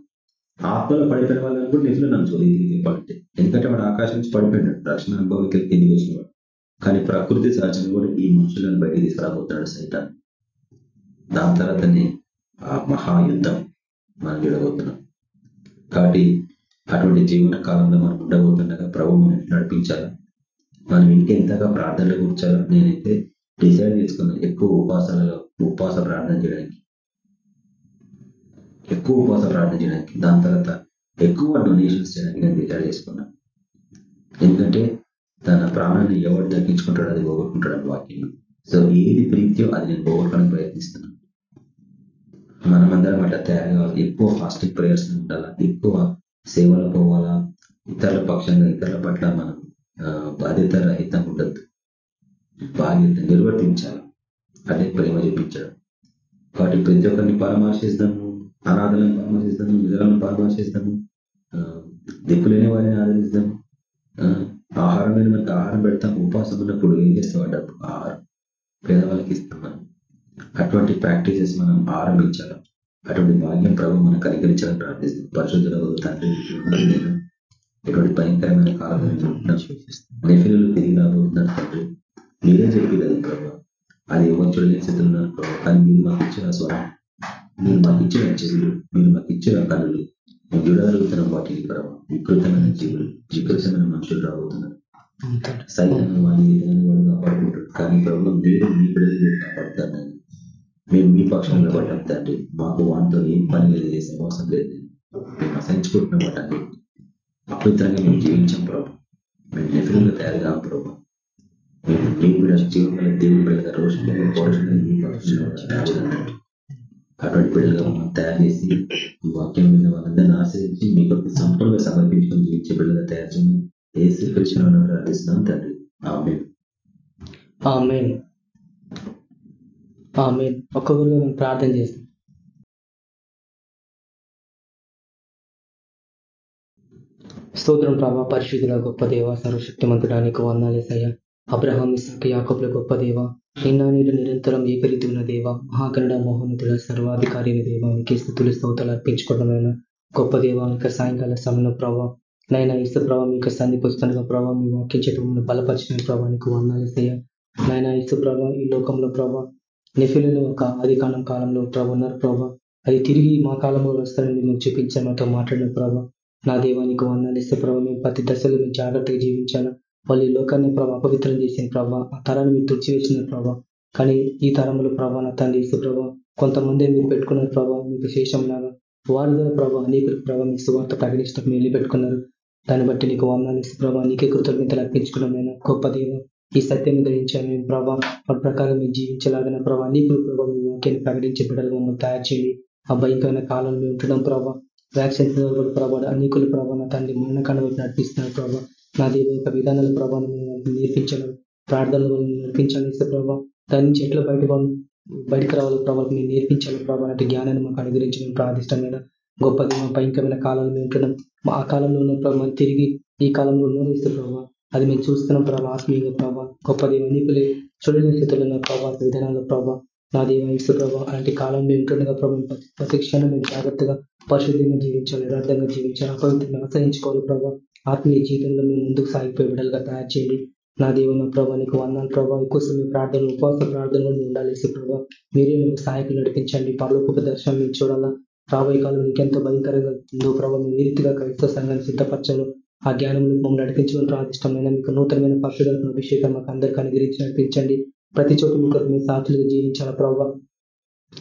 ఆత్మలో పడిపోయిన వాళ్ళని కూడా నిధులు నమ్ముకోవాలి చెప్పాలంటే. ఎందుకంటే వాడు ఆకాశం నుంచి పడిపోయినాడు రక్షణ అనుభవంకి కింది వేసినవాడు కానీ ప్రకృతి సహజంగా కూడా ఈ మనుషులను బయట తీసుకురాబోతున్నాడు సైతాన్ని దాని తర్వాతనే ఆ మహాయుద్ధం మనం చూడబోతున్నాం. కాబట్టి అటువంటి జీవన కాలంలో మనం ఉండబోతుండగా ప్రభు మనం నడిపించాలా? మనం ఇంకెంతగా ప్రార్థనలు కూర్చాలా? నేనైతే డిసైడ్ చేసుకున్నాను ఎక్కువ ఉపాసాలలో ఉపాస ప్రార్థన చేయడానికి. ఎక్కువ కోసం ప్రార్థన చేయడానికి దాని తర్వాత ఎక్కువ డొనేషన్స్ చేయడానికి నేను డిసైడ్ చేసుకున్నాను. ఎందుకంటే తన ప్రాణాన్ని ఎవరు దక్కించుకుంటాడో అది పోగొట్టుకుంటాడు అని వాక్యం. సో ఏది ప్రీత్యో అది నేను పోగొట్టుకోవడానికి ప్రయత్నిస్తున్నాను. మనమందరం అట్లా తయారు కావాలి ఎక్కువ ఫాస్టింగ్ ప్రేయర్స్ ఉండాలా? ఎక్కువ సేవలు పోవాలా? ఇతరుల పక్షంగా ఇతరుల పట్ల మనం బాధ్యత రహితం ఉండద్దు. బాధ్యత నిర్వర్తించాలి. అదే ప్రేమ చూపించడం. కాబట్టి ప్రతి ఒక్కరిని పరామర్శిస్తాము అనాథలను పరామర్శిస్తాము విధులను పరామర్శిస్తాము దిక్కులేని వారిని ఆదరిస్తాము ఆహారం లేని మనకి ఆహారం పెడతాం ఉపవాసం ఉన్నప్పుడు ఏం చేస్తాం డబ్బు ఆహారం పేదవాళ్ళకి ఇస్తాం మనం. అటువంటి ప్రాక్టీసెస్ మనం ఆరంభించాలి. అటువంటి భాగ్యం ప్రభు మనం కనికరించాలని ప్రార్థిస్తాం. పరిశుద్ధుల తండ్రి ఎటువంటి భయంకరమైన కాలంలో నెఫిలు తిరిగి రాబోతున్నారు తండ్రి. మీరే చెప్పి కదా ప్రభు అది ఎవరు చూడలేని స్థితిలో ఉన్నారు ప్రభు కానీ మీరు మాకు ఇచ్చిన స్వరం మీరు మాకు ఇచ్చిన చెవులు మీరు మాకు ఇచ్చిన కనులు మేము చూడగలుగుతున్నాం వాటిని ప్రభావ వికృతమైన జీవులు వికృతమైన మనుషులు రాబోతున్నారు. సైతాన్ని వాడిని వాడు కాపాడుకుంటాడు. కానీ ప్రభు మీరు మీ బిడ్డలు కాపాడుతారు మేము మీ పక్షంలో పడ్డాం తండ్రి. మాకు వాటితో ఏం పని లేదు చేసే మోసం లేదు. మేము అసహించుకుంటున్నాం వాటన్ని అపవిత్రంగా మేము జీవించాం ప్రభు. మేము నెఫిలుగా తయారు కాం ప్రభు. మేము మీ బిడ్డ జీవన దేవుడి బిడ్డగా రోషంగా పౌరుషంగా మీ పక్షంలో కట్టడి బిడ్డలుగా మనం తయారు చేసి ఈ వాక్యం మీద వాళ్ళందరినీ ఆశ్రయించి మీకు సంపూర్ణంగా సమర్పించుకుని జీవించే బిడ్డగా తయారు చేయమని ఏ శ్రీకృష్ణ ప్రార్థిస్తున్నాం తండ్రి. ఆమె ఆమె ఒక్కొక్కరు ప్రార్థన చేస్తాం. స్తోత్రం ప్రభా పరిశుద్ధుల గొప్ప దేవ సర్వశక్తిమంతుడానికి వందాలేసయ్యా అబ్రహాం ఇసాక్ యాకబుల గొప్ప దేవ నిన్న నీరు నిరంతరం ఏకరీతి ఉన్న దేవ మహాకరుడ మహోన్నతుల సర్వాధికారి దేవానికి స్థుతులు స్తోతాలు అర్పించుకోవడం గొప్ప దేవ ఇంకా సాయంకాల సమయంలో ప్రభావ నైనా ఇసు ప్రభావం మీకు సంధిపుస్తుండగా ప్రభావ మీ వాక్యం చేత బలపరిచిన ప్రభావానికి వందాలేసయ్య నాయన ఇసు ప్రభా ఈ లోకంలో ప్రభా నిఫిలు ఒక అధికారం కాలంలో ప్రభు ఉన్నారు ప్రభా. అది తిరిగి మా కాలంలో వస్తారని మేము చూపించాను మాతో మాట్లాడిన ప్రభా. నా దేవానికి వందాలు ఇస్తే ప్రభావ మేము ప్రతి దశలో మేము జాగ్రత్తగా జీవించాను వాళ్ళు ఈ లోకాన్ని ప్రభావ అపవిత్రం చేసిన ప్రభావ ఆ తరాన్ని మీరు తుడిచివేసిన ప్రభావ కానీ ఈ తరంలో ప్రభావ నా తండ్రి ఇసు ప్రభావ కొంతమంది మీరు పెట్టుకున్న ప్రభావ మీకు శేషం లాగా వారి ద్వారా ప్రభావ అనేక ప్రభావ మీకు సువార్త ప్రకటించడం మీరు పెట్టుకున్నారు దాన్ని బట్టి నీకు వందాలు ఇసు ప్రభావ నీకే కృతజ్ఞతలు అర్పించుకోవడం గొప్ప దేవ ఈ సత్యం ధరించాను మేము ప్రభావ వాటి ప్రకారం మీరు జీవించలాగిన ప్రభావ నీకు ప్రభావ మీ వాక్యాన్ని ప్రకటించే బిడ్డలు మమ్మల్ని తయారు చేయండి. ఆ భయంకరమైన కాలంలో ఉంటున్నాం ప్రభావ వ్యాక్సిన్ ప్రభావ అనేకులు ప్రభావ నా తండ్రి మరణకాండ నడిపిస్తున్నారు ప్రభావ నా దేవ యొక్క విధానాల ప్రభావం నేర్పించడం ప్రార్థనలు వాళ్ళని నడిపించాలి ప్రభావ దాని నుంచి ఎట్లా బయట బయటకు రావాలి ప్రభావ నేను నేర్పించాలి ప్రభావ అంటే జ్ఞానాన్ని మాకు అనుగ్రహించి మేము ప్రార్థిష్టమైన గొప్ప భయంకరమైన కాలంలో ఉంటున్నాం. ఆ కాలంలో ఉన్న ప్రభావ తిరిగి ఈ కాలంలో ఉన్నది ప్రభావ అది మేము చూస్తున్నాం ప్రభావ ఆత్మీయ ప్రభావ గొప్ప దేవ చూడని స్థితిలో ఉన్న ప్రభావ విధానాల ప్రభావ నా దేవ ఇసు ప్రభావ అలాంటి కాలం మేము ఉంటుండగా ప్రభావం ప్రతి క్షణం మేము జాగ్రత్తగా పరిశుద్ధంగా జీవించాలి యథార్థంగా జీవించాలి అపవిత్రంగా ఆశ్రయించుకోవాలి ప్రభావ ఆత్మీయ జీవితంలో మేము ముందుకు సాగిపోయి బిడ్డలుగా తయారు చేయండి. నా దేవన ప్రభావ నీకు వందాలు ప్రభావ కోసం మీ ప్రార్థన ఉపవాస ప్రార్థన కూడా ఉండాలి ప్రభావ మీరే మీకు సహాయకులు నడిపించండి. పర్లోక దర్శనం మీరు చూడాలా. రాబోయే కాలం ఇంకెంతో భయంకరంగా ఉందో ప్రభావ మీ రీతిగా క్రైస్తవ సంఘాన్ని సిద్ధపరచాలో ఆ జ్ఞానం మమ్మల్ని నడిపించడం ప్రాదిష్టమైన మీకు నూతనమైన పరిశుధాత్మ అభిషేకం మాకు అందరికీ అనుగ్రహించి నడిపించండి. ప్రతి చోట మీకు మీరు సాక్షులుగా జీవించాల ప్రభావ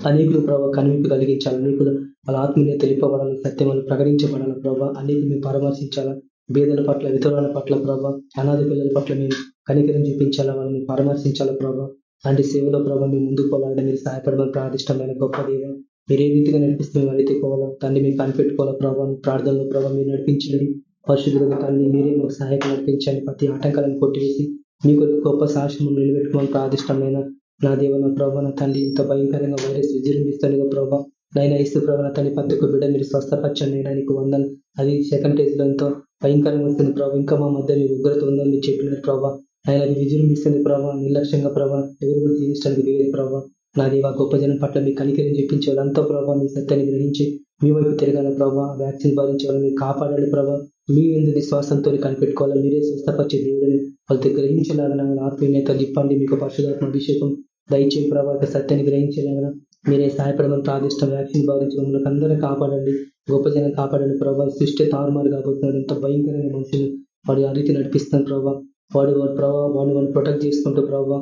అనేకులు ప్రభావ కనువింపు కలిగించాలి? అనేకులు వాళ్ళ ఆత్మీయ తెలిపబడాలి? సత్యం ప్రకటించబడాలి ప్రభావ అనేకులు మేము పరామర్శించాలా? బీదల పట్ల విధురాల పట్ల ప్రభావ అనాథ పిల్లల పట్ల మేము కనికరం చూపించాలా వాళ్ళని పరామర్శించాలా ప్రభావ అలాంటి సేవలో ప్రభావ మేము ముందుకు పోవాలని మీరు సహాయపడమని ప్రార్థిష్టమైన గొప్ప దేవ. మీరు ఏ రీతిగా నడిపిస్తే మేము అయితే పోవాలా? దాన్ని మేము కనిపెట్టుకోవాలా ప్రభావం ప్రార్థనలో ప్రభావ మీరు నడిపించండి. పరిశుద్ధులుగా తల్లి మీరే మాకు సహాయకం నడిపించండి. ప్రతి ఆటంకాలను కొట్టివేసి మీకు గొప్ప సాహసము నిలబెట్టుకోమని ప్రార్థిష్టమైన నా దేవన ప్రభావ తండ్రి ఇంత భయంకరంగా వైరస్ విజృంభిస్తుండగా ప్రభావ నైనా ఇస్తు ప్రభావ తల్లి ప్రతి ఒక్క బిడ్డ మీరు స్వస్థపరచండి. నీకు వందలు అది సెకండ్ టేజ్ ఎంతో భయంకరంగా వస్తుంది ప్రభావ ఇంకా మా మధ్య మీ ఉగ్రత ఉందని మీరు చెప్పినారు ప్రభావ ఆయన అది విజృంభిస్తుంది ప్రభావ నిర్లక్ష్యంగా ప్రభావ ఎవరు కూడా జీవించడానికి వీలేదు ప్రభావ నా దేవ గొప్ప జనం పట్ల మీ కనికరిని చూపించే వాళ్ళంతా ప్రభావ మీ సత్యాన్ని గ్రహించి మీ వైపు తిరగాల ప్రభావ వ్యాక్సిన్ భరించే వాళ్ళని కాపాడాలి ప్రభావ మీ మీద విశ్వాసంతో కనిపెట్టుకోవాలి? మీరే స్వస్థపరిచే దేవుడిని వాళ్ళతో గ్రహించలాగా ఆత్మీయత చెప్పండి మీకు పరిశుధాత్మ అభిషేకం దయచేసి ప్రభావ సత్యాన్ని గ్రహించేలాగా మీరే సహాయపడమని ప్రాదిష్టం వ్యాక్సిన్ భావించడం మమ్మల్ని అందరూ కాపాడండి. గొప్ప జనం కాపాడండి ప్రభావ సృష్టి తారుమారు కాబోతున్నాడు ఎంత భయంకరమైన మనుషులు వాడు ఆ రీతి నడిపిస్తాను ప్రభావ వాడు వాడు ప్రభావ వాడిని వాడిని ప్రొటెక్ట్ చేసుకుంటూ ప్రభావ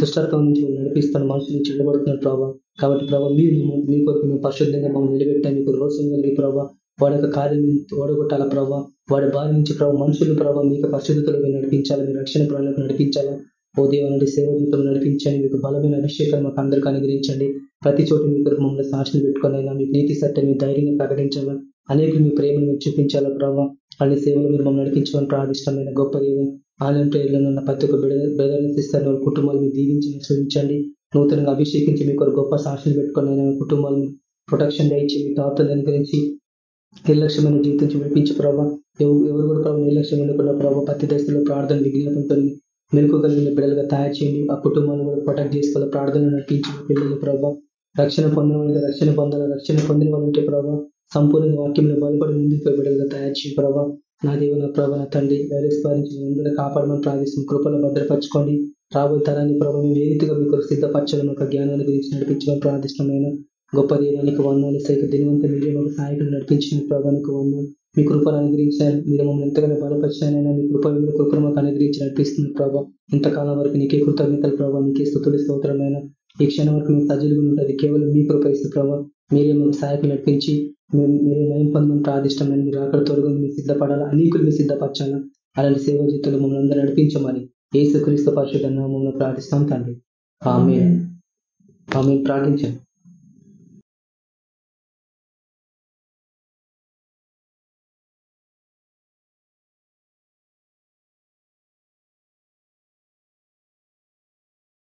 దుష్టత్వం నుంచి నడిపిస్తాను మనుషులు చెడబడుతున్నారు ప్రభావ కాబట్టి ప్రభావ మీరు మీ కొరకు మేము పరిశుద్ధంగా మమ్మల్ని నిలబెట్టాను మీకు రోషం కలిగి ప్రభావ వాడి యొక్క కార్యం ఓడగొట్టాల ప్రభావ వాడి బారి నుంచి ప్రభావ మనుషులు ప్రభావ మీకు పరిశుద్ధతలు నడిపించాలి? మీ రక్షణ ప్రాణాలకు నడిపించాలా? ఓ నుండి సేవ నడిపించండి. మీకు బలమైన అభిషేకం మాకు అందరికీ అనుగ్రహించండి. ప్రతి చోట మీ కొరకు మమ్మల్ని సాక్షులు పెట్టుకునైనా మీకు నీతి సత్యం మీ ధైర్యంగా ప్రకటించాలా? అనేక మీ ప్రేమను మీరు చూపించాలా ప్రభావ అన్ని సేవలు మీరు మమ్మల్ని నడిపించమని ప్రార్థిష్టమైన గొప్ప దేవం ఆలయం ప్రేయర్లో ఉన్న ప్రతి ఒక్క బ్రదర్ సిస్టర్ వాళ్ళ కుటుంబాలు మీరు దీవించి చూపించండి నూతనంగా అభిషేకించి మీ కొరకు గొప్ప సాక్షులు పెట్టుకుని కుటుంబాలను ప్రొటెక్షన్ ఇచ్చి మీ తాతను అనుగ్రహించి నిర్లక్ష్యమైన జీవితం చూపించి ప్రభావ ఎవరు కూడా ప్రభావ నిర్లక్ష్యం ఉండకుండా ప్రభావ ప్రతి దశలో ప్రార్థన విజ్ఞాపంతో మెలకు కలిగిన బిడ్డలుగా తయారు చేయండి. ఆ కుటుంబాన్ని కూడా ప్రొటెక్ట్ చేసుకోవాలి ప్రార్థన నడిపించిన పిల్లలు ప్రభావ రక్షణ పొందిన వాళ్ళకి రక్షణ పొందాలి. రక్షణ పొందిన వాళ్ళంటే ప్రభావ సంపూర్ణ వాక్యంలో బలపడి ముందుకు బిడ్డలుగా తయారు చేయండి ప్రభావ నా దేవుల నా తండ్రి వైరస్ బారించి అందరూ కాపాడమని ప్రార్థిస్తుంది కృపలో భద్రపరచుకోండి. రాబోయే తరాన్ని ప్రభావం ఏ రీతిగా మీకు సిద్ధపరచడం ఒక జ్ఞానాన్ని గురించి నడిపించడం ప్రార్థిష్టమైన గొప్ప దేవానికి వందాలు సైతం దినవంత మీరే ఒక సహాయకులు నడిపించిన ప్రభానికి వందాలు మీ కృపను అనుగ్రహించారు. మీరు మమ్మల్ని ఎంతగానో బలపరిచానైనా మీ కృప మీ కృపను మాకు అనుగ్రహించి నడిపిస్తుంది ప్రభావ ఇంతకాలం వరకు నీకే కృతజ్ఞతలు ప్రభావ నీకే స్థుతులు స్తోత్రమైన ఈ క్షణం వరకు మేము సజ్జలుగా ఉంటుంది కేవలం మీ కృప ఇస్తే ప్రభావ మీరే మాకు సహాయకులు నడిపించి మీరే నయం పొందమని ప్రాదిష్టమైన మీరు అక్కడ తొలగని మీరు సిద్ధపడాలా? అనేకులు మీరు సిద్ధపరచాలా? అలాంటి సేవ జీతులు మమ్మల్ని అందరూ నడిపించమని ఏసు క్రీస్తు పరిషత్ మమ్మల్ని ప్రార్థిస్తాం తండ్రి. ఆమె ఆమె ప్రార్థించండి.